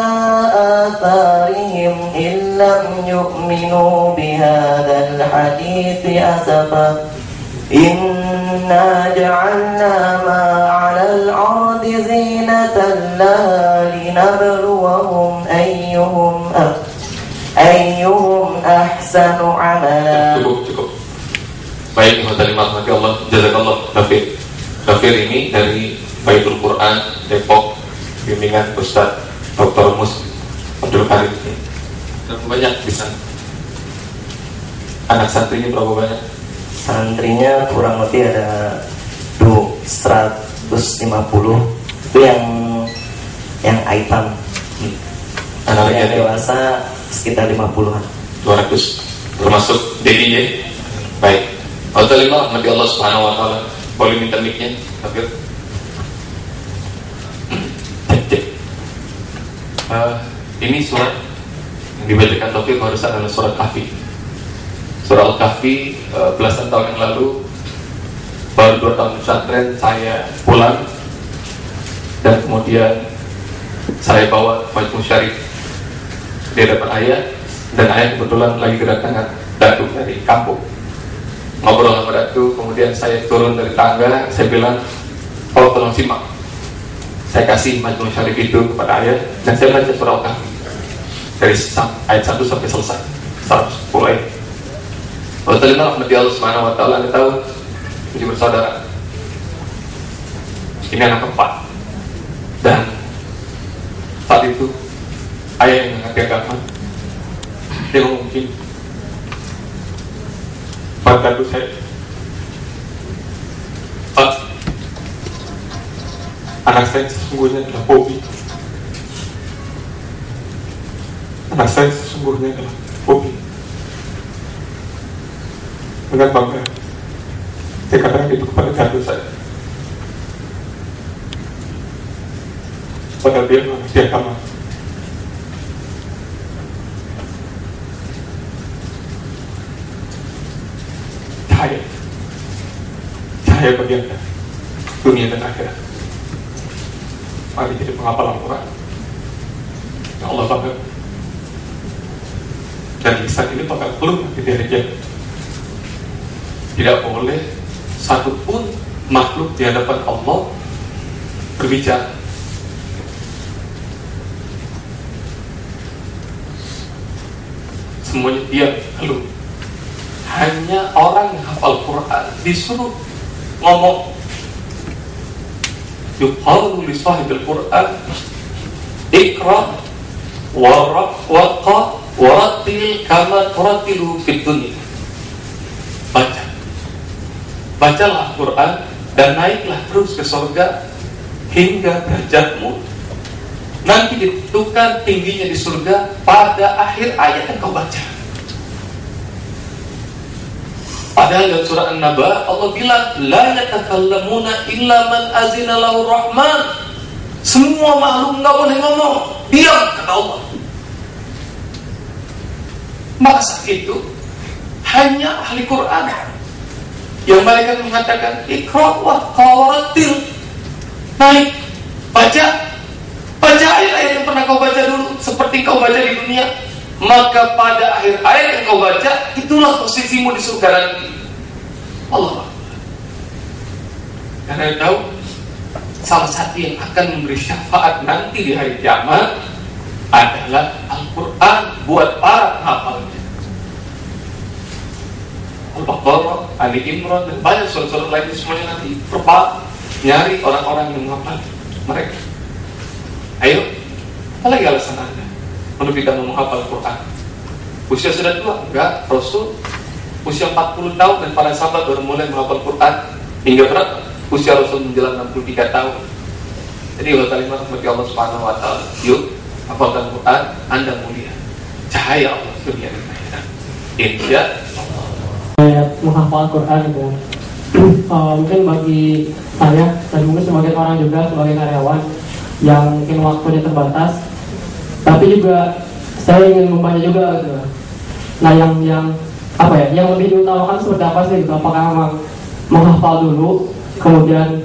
يؤمنوا بهذا الحديث أسفا إنا جعلنا ما على الأرض زينة لها لنبلوهم أيهم أ- أيهم أحسن عملا Cukup, cukup. Baik, Hotel Imam Mati Allah, Jazakallah, Dafir. Dafir ini dari Baitul Quran, Depok, bimbingan Ustaz Dr. Mus Abdul Karim. Dan banyak di sana. Anak santrinya berapa banyak? Santrinya kurang lebih ada du- 150 Itu yang yang aitam Hmm. Anak Yang dewasa sekitar 50-an 200 termasuk DIY. Baik. Hotel Imam Mati Allah Subhanahu Wa Taala. Boleh minta mic-nya. Eh, ini surat yang dibacakan Taufik barusan adalah surat Kahfi. Surah Al-Kahfi eh, belasan tahun yang lalu baru dua tahun pesantren saya pulang dan kemudian saya bawa Majmu Syarif di hadapan ayah dan ayah kebetulan lagi kedatangan datu dari kampung. Ngobrol sama datu kemudian saya turun dari tangga saya bilang oh tolong simak. Saya kasih Majmu Syarif itu kepada ayah dan saya baca surah Al-Kahfi dari ayat 1 sampai selesai. 110 ayat Wa ta'ala rahmati Allah subhanahu wa ta'ala Anda tahu Ini bersaudara Ini anak keempat. Dan Saat itu Ayah yang mengerti agama Dia begini Pak Dadu saya Pak Anak saya sesungguhnya adalah Bobby. Anak saya sesungguhnya adalah Bobby dengan bangga. Saya katakan itu kepada jatuh saya. Padahal dia mengerti agama cahaya. Cahaya bagi anda. Dunia dan akhirat. Mari jadi penghafal Al-Quran. Ya Allah bangga dan lisan ini bakal keluar nanti jannah tidak boleh satupun makhluk di hadapan Allah berbicara. Semuanya diam, lalu hanya orang yang hafal Quran disuruh ngomong. Yuqalu li sahibil Quran Ikra Waraq Waqa Waratil kama turatilu fid dunya Baca bacalah Quran dan naiklah terus ke surga hingga derajatmu. Nanti ditentukan tingginya di surga pada akhir ayat yang kau baca. Padahal dalam surah An-Naba Allah bilang la yatakallamuna illa man azina lahu rahman. Semua makhluk nggak boleh ngomong diam kata Allah. Maka saat itu hanya ahli Quran yang mereka mengatakan ikra wa qawatil naik. Baca. Baca ayat-ayat yang pernah kau baca dulu. Seperti kau baca di dunia. Maka pada akhir ayat yang kau baca itulah posisimu di surga nanti. Allah. Karena tahu salah satu yang akan memberi syafaat nanti di hari kiamat adalah Al-Quran buat para penghafalnya Al-Baqarah, Ali Imran dan banyak surat-surat lain semuanya nanti perpat nyari orang-orang yang menghafal mereka. Ayo, apalagi alasan anda kita mau menghafal Quran? Usia sudah tua? Enggak, Rasul usia 40 tahun dan para sahabat baru mulai menghafal Quran hingga berapa? Usia Rasul menjelang 63 tahun. Jadi kalau kalimat seperti Allah Subhanahu Wa Taala, yuk hafalkan Quran, anda mulia, cahaya Allah dunia dan akhirat. Insya Allah. Kayak menghafal Quran gitu uh, mungkin bagi saya dan mungkin sebagian orang juga sebagai karyawan yang mungkin waktunya terbatas tapi juga saya ingin membaca juga gitu. Nah yang yang apa ya yang lebih diutamakan seperti apa sih gitu? Apakah memang menghafal dulu kemudian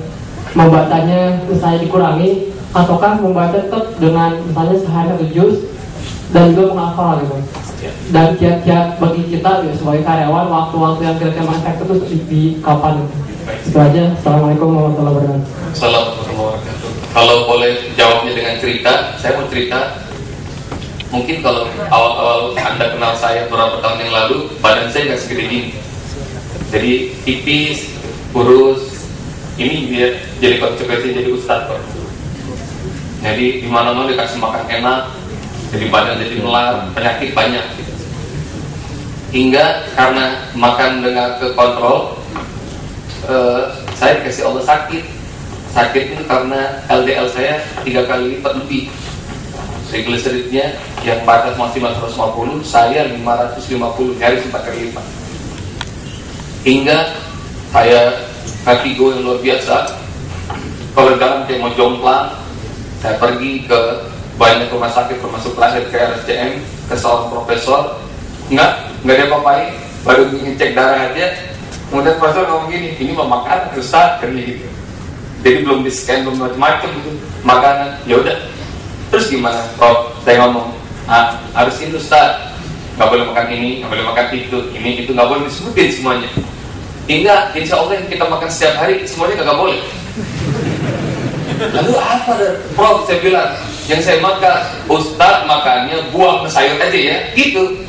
membacanya misalnya dikurangi ataukah membaca tetap dengan misalnya sehari satu juz dan juga menghafal gitu dan kiat-kiat bagi kita gitu, sebagai karyawan waktu-waktu yang kira-kira itu di, di kapan gitu. itu aja assalamualaikum warahmatullahi wabarakatuh Assalamualaikum warahmatullahi wabarakatuh. Kalau boleh jawabnya dengan cerita, saya mau cerita. Mungkin kalau awal-awal Anda kenal saya beberapa tahun yang lalu, badan saya nggak segede ini. Jadi tipis, kurus. Ini dia jadi konsekuensi jadi ustadz. Jadi di mana-mana dikasih makan enak, jadi badan jadi melar, penyakit banyak. Hingga karena makan dengan kekontrol, eh, saya dikasih Allah sakit. Sakit itu karena LDL saya tiga kali lipat lebih. Triglyceridnya yang batas maksimal 150 saya 550 nyaris empat kali lipat. Hingga saya gue yang luar biasa kalau jalan kayak mau jomplang saya pergi ke banyak rumah sakit termasuk terakhir ke RSCM ke seorang profesor. Nggak nggak ada apa-apain baru ngecek darah aja. Kemudian profesor ngomong gini ini mau makan rusak kan gitu. Jadi belum di scan belum macam-macam gitu makanan. Ya udah. Terus gimana? Prof saya ngomong ah, harus ini Ustaz nggak boleh makan ini nggak boleh makan itu ini itu. Nggak boleh disebutin semuanya. Hingga insya Allah yang kita makan setiap hari semuanya nggak boleh. Lalu apa prof saya bilang yang saya makan Ustaz makannya buah sayur aja ya. Gitu.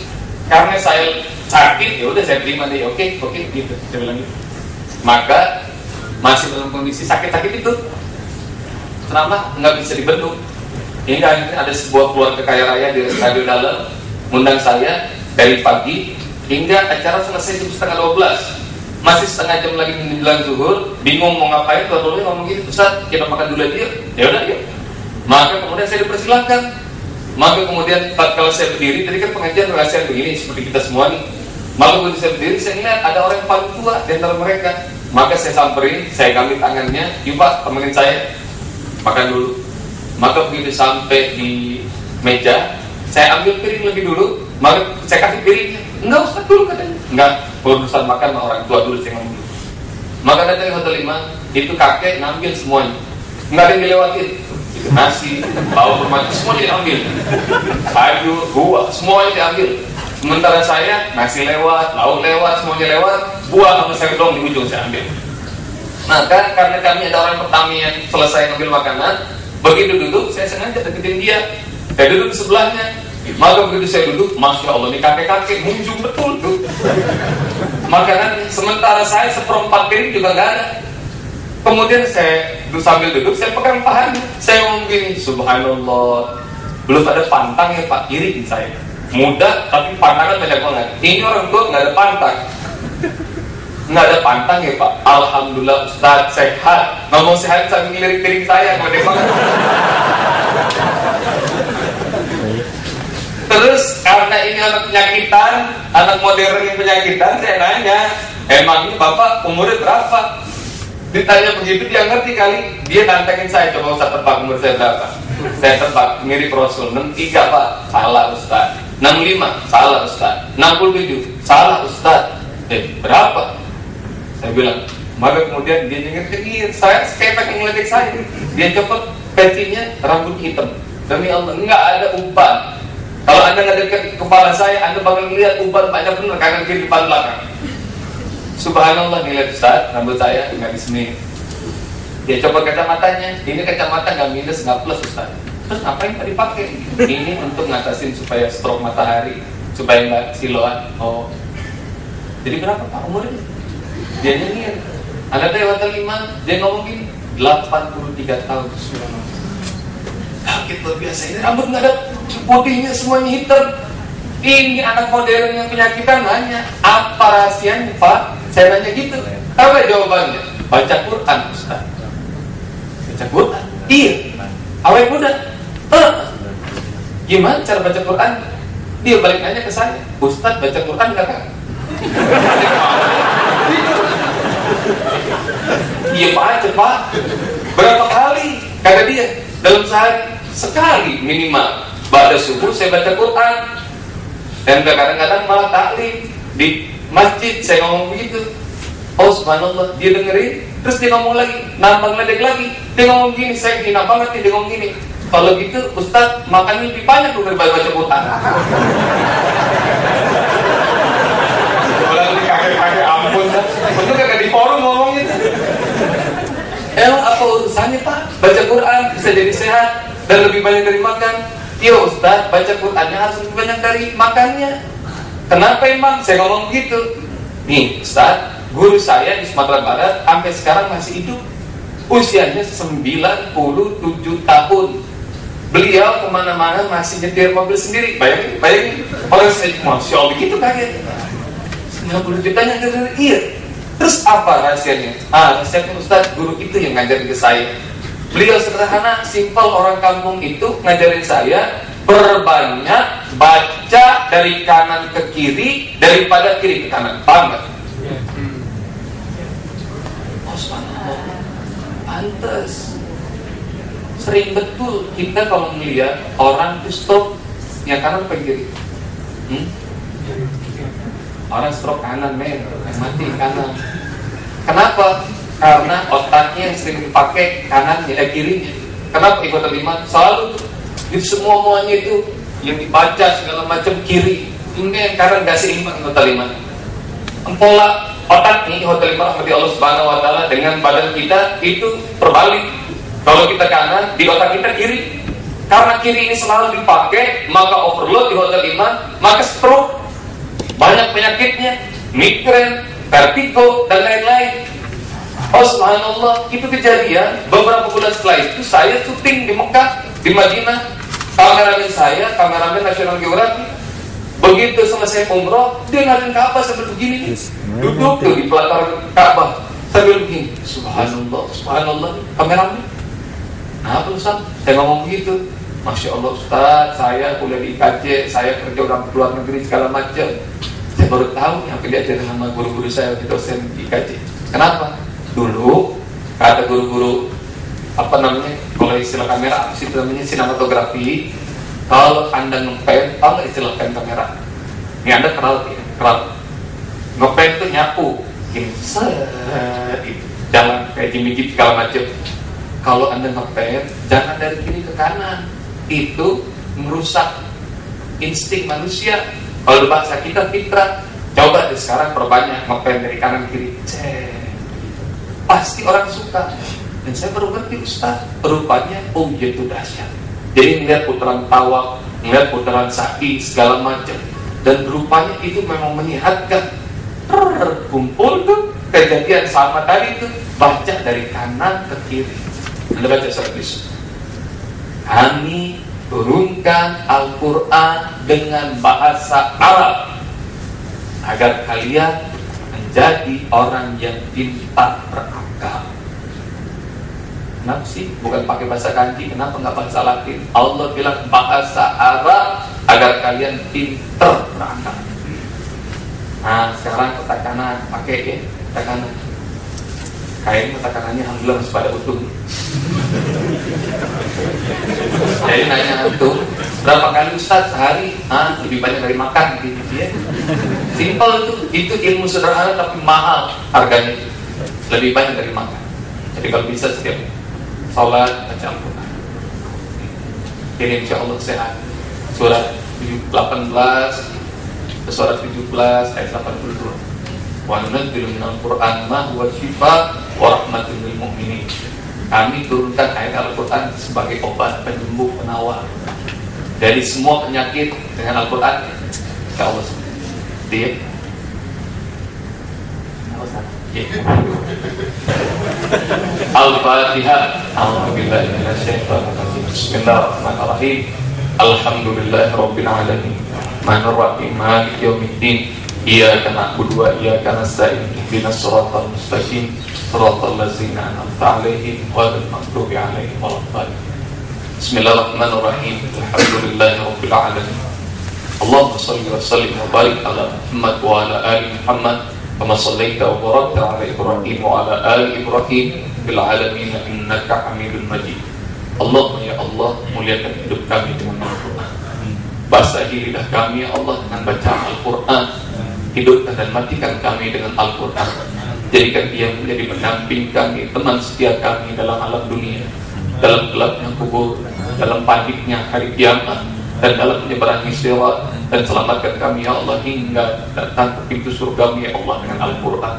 Karena saya sakit ya udah saya terima deh. Oke oke gitu. Saya bilang gitu. Maka masih dalam kondisi sakit-sakit itu kenapa nggak bisa dibendung hingga akhirnya ada sebuah keluarga kaya raya di radio dalam undang saya dari pagi hingga acara selesai jam setengah 12 masih setengah jam lagi menjelang zuhur bingung mau ngapain lalu ngomong gini Ustaz kita makan dulu aja ya udah yuk maka kemudian saya dipersilakan maka kemudian kalau saya berdiri tadi kan pengajian rahasia begini seperti kita semua nih maka begitu saya berdiri saya lihat ada orang yang paling tua di antara mereka maka saya samperin, saya ambil tangannya, yuk pak saya makan dulu. Maka begitu sampai di meja, saya ambil piring lebih dulu, maka saya kasih piringnya. Enggak usah dulu katanya. Enggak, urusan makan sama orang tua dulu saya ngomong dulu. Maka datang hotel lima, itu kakek ngambil semuanya. Enggak ada yang dilewatin. Nasi, bau bermacam, semuanya diambil. Sayur, buah, semuanya diambil. Sementara saya nasi lewat, lauk lewat, semuanya lewat, buah sama sayur dong di ujung saya ambil. Maka karena kami ada orang pertama yang selesai ngambil makanan, begitu duduk saya sengaja deketin dia. Saya duduk sebelahnya. Maka begitu saya duduk, masya Allah ini kakek-kakek munjung betul tuh. Makanan sementara saya seperempat piring juga nggak ada. Kemudian saya sambil duduk, saya pegang pahanya. Saya ngomong Subhanallah, belum ada pantang ya Pak, iri saya. Muda tapi pantangan banyak banget. Ini orang tua nggak ada pantang. Nggak ada pantang ya pak. Alhamdulillah ustaz sehat. Ngomong sehat sambil ngelirik piring saya gede terus karena ini anak penyakitan anak modern yang penyakitan saya nanya emangnya bapak umurnya berapa ditanya begitu dia ngerti kali. Dia nantengin saya coba usah tebak umur saya berapa? Saya tebak mirip Rasul. 63 pak. Salah Ustaz. 65 salah Ustaz. 67 salah Ustaz. Eh berapa? Saya bilang maka kemudian dia nyengir-nyengir saya kayak pengen ngeledek saya. Dia copot pecinya rambut hitam. Demi Allah nggak ada umpan. Kalau anda nggak dekat kepala saya anda bakal melihat umpan banyak benar kanan kiri depan belakang Subhanallah nilai Ustaz rambut saya nggak di sini. Dia coba kacamatanya ini kacamata nggak minus nggak plus Ustaz. Terus apa yang tadi pakai ini untuk ngatasin supaya stroke matahari supaya nggak siloan. Oh. Jadi berapa pak umurnya? Dia nyengir. Anda dari hotel lima dia ngomong gini 83 tahun. Sakit luar biasa ini rambut nggak ada putihnya semuanya hitam. Ini anak modern yang penyakitan nanya apa rahasianya pak saya nanya gitu. Apa jawabannya? Baca Quran Ustaz. Baca Quran? Iya. Awet muda. Eh. gimana cara baca Quran? Dia balik nanya ke saya Ustaz baca Quran nggak kan Iya pak pak. Berapa kali? Kata dia dalam sehari. Sekali minimal. Pada subuh saya baca Quran. Dan kadang-kadang malah taklim di masjid saya ngomong begitu. Oh subhanallah. Dia dengerin terus dia ngomong lagi. Nambah ledek lagi. Dia ngomong gini saya hina banget nih dia ngomong gini. Kalau gitu Ustaz makannya lebih banyak tuh daripada baca Quran. Orang kakek-kakek ampun Betul kagak di forum ngomong itu Emang apa urusannya pak? Baca Quran bisa jadi sehat Dan lebih banyak dari makan. Iya Ustaz, baca Qurannya harus lebih banyak dari makannya Kenapa emang? Saya ngomong gitu Nih Ustaz, guru saya di Sumatera Barat Sampai sekarang masih hidup. Usianya 97 tahun. Beliau ke mana-mana masih nyetir mobil sendiri. Bayangin, bayangin. Orang saya, Masya Allah gitu kaget. 90 jutanya dari iya. Terus apa rahasianya? Ah, rahasianya Ustaz, guru itu yang ngajarin ke saya. Beliau sederhana, simpel orang kampung itu ngajarin saya Berbanyak baca dari kanan ke kiri Daripada kiri ke kanan Banget Oh, subhanallah Pantes Sering betul kita kalau melihat orang itu stop yang kanan ke kiri hmm? Orang stroke kanan men, mati kanan. Kenapa? Karena otaknya yang sering dipakai kanannya, eh kirinya. Kenapa ikut terlibat? Selalu di semua muanya itu yang dibaca segala macam kiri. Ini yang kanan gak seimbang ikut terlibat. Empola otak ini ikut terlibat seperti Allah Subhanahu Wa Taala dengan badan kita itu terbalik. Kalau kita kanan, di otak kita kiri. Karena kiri ini selalu dipakai, maka overload di hotel iman, maka stroke banyak penyakitnya, migrain, vertigo, dan lain-lain. Oh subhanallah, itu kejadian beberapa bulan setelah itu saya syuting di Mekah, di Madinah. Kameramen saya, kameramen National Geographic. Begitu selesai umroh, dia ngadain Ka'bah sambil begini. Duduk tuh di pelataran Ka'bah sambil begini. Subhanallah, subhanallah. Kameramen. Nah, apa Ustaz? Saya ngomong begitu. Masya Allah Ustaz, saya kuliah di IKJ, saya kerja orang luar negeri segala macam. Saya baru tahu yang diajarin sama guru-guru saya di dosen di IKJ. Kenapa? Dulu kata guru-guru apa namanya kalau istilah kamera apa sih namanya sinematografi. Kalau anda ngepen nggak istilah pen kamera? Ini anda kenal ya? Kenal. Ngepen itu nyapu. Gini set gitu. jangan kayak Jimmy Jeep segala macam. Kalau anda ngepen jangan dari kiri ke kanan. Itu merusak insting manusia. Kalau bahasa kita fitrah coba deh sekarang perbanyak ngepen dari kanan kiri. Cek. pasti orang suka dan saya baru ngerti Ustaz rupanya oh itu dahsyat. Jadi melihat putaran tawaf melihat putaran sa'i segala macam. Dan rupanya itu memang menyehatkan. Kumpul tuh kejadian sama tadi tuh baca dari kanan ke kiri. Anda baca Yusuf kami turunkan Al-Quran dengan bahasa Arab agar kalian menjadi orang yang pintar berakal. Kenapa sih? Bukan pakai bahasa kanji, kenapa nggak bahasa Latin? Allah bilang bahasa Arab agar kalian pintar berakal. Nah, sekarang kotak kanan, pakai ya, kotak kanan. Kayaknya kotak kanannya alhamdulillah masih pada utuh. Jadi nanya itu berapa kali Ustaz sehari? Ah, lebih banyak dari makan gitu ya. Simpel itu, itu ilmu sederhana tapi mahal harganya. Lebih banyak dari makan. Jadi kalau bisa setiap sholat Al-Quran. Ini insya Allah sehat. Surat 18, surat 17 ayat 82. Wa nunazzilu minal Qur'an ma huwa shifa wa rahmatul lil mu'minin. Kami turunkan ayat Al-Quran sebagai obat penyembuh penawar dari semua penyakit dengan Al-Quran. Ya Allah, dia. Al-Fatihah. Alhamdulillah ya Bismillahirrahmanirrahim. Alhamdulillah Rabbil Alamin. Manur Rahim Malik Yawmiddin. Iyyaka na'budu wa iyyaka nasta'in. Ihdinas siratal mustaqim. Siratal ladzina an'amta 'alaihim ghairil maghdubi 'alaihim waladdallin. Bismillahirrahmanirrahim. Alhamdulillah Rabbil Alamin. Allahumma shalli wa sallim wa barik ala Muhammad wa ala ali Muhammad. كما صليت وباركت على ابراهيم وعلى ال ابراهيم في العالمين انك حميد مجيد Allahumma ya Allah muliakan hidup kami dengan Al-Quran Basahi lidah kami ya Allah dengan bacaan Al-Quran Hidupkan dan matikan kami dengan Al-Quran Jadikan dia menjadi pendamping kami Teman setia kami dalam alam dunia Dalam gelapnya kubur Dalam paniknya hari kiamat Dan dalam menyeberangi sirat Dan selamatkan kami ya Allah Hingga datang ke pintu surgamu ya Allah dengan Al-Quran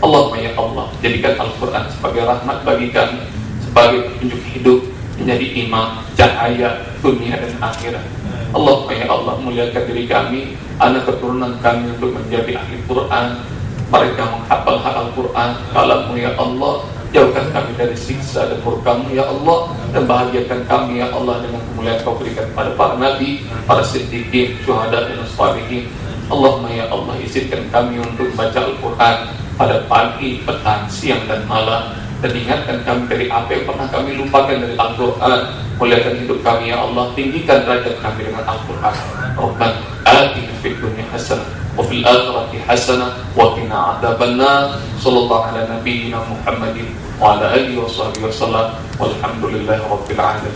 Allahumma ya Allah Jadikan Al-Quran sebagai rahmat bagi kami Sebagai petunjuk hidup menjadi imam cahaya dunia dan akhirat. Allah ya Allah muliakan diri kami, anak keturunan kami untuk menjadi ahli Quran. Mereka menghafal Al-Quran. Kalamu ya Allah, jauhkan kami dari siksa dan murkamu ya Allah dan bahagiakan kami ya Allah dengan kemuliaan kau berikan kepada para nabi, para siddiqin, syuhada dan salihin. Allahumma ya Allah izinkan kami untuk baca Al-Quran pada pagi, petang, siang dan malam. Dan ingatkan kami dari apa yang pernah kami lupakan dari Al-Quran. Muliakan hidup kami ya Allah tinggikan derajat kami dengan Al-Quran. Rabban atina fid dunya hasanah fil akhirati hasanah wa qina adzabannar. Sallallahu ala nabiyyina Muhammadin wa ala alihi wa sahbihi wasallam walhamdulillahi rabbil alamin.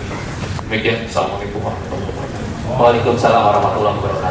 Demikian assalamualaikum warahmatullahi wabarakatuh. Waalaikumsalam warahmatullahi wabarakatuh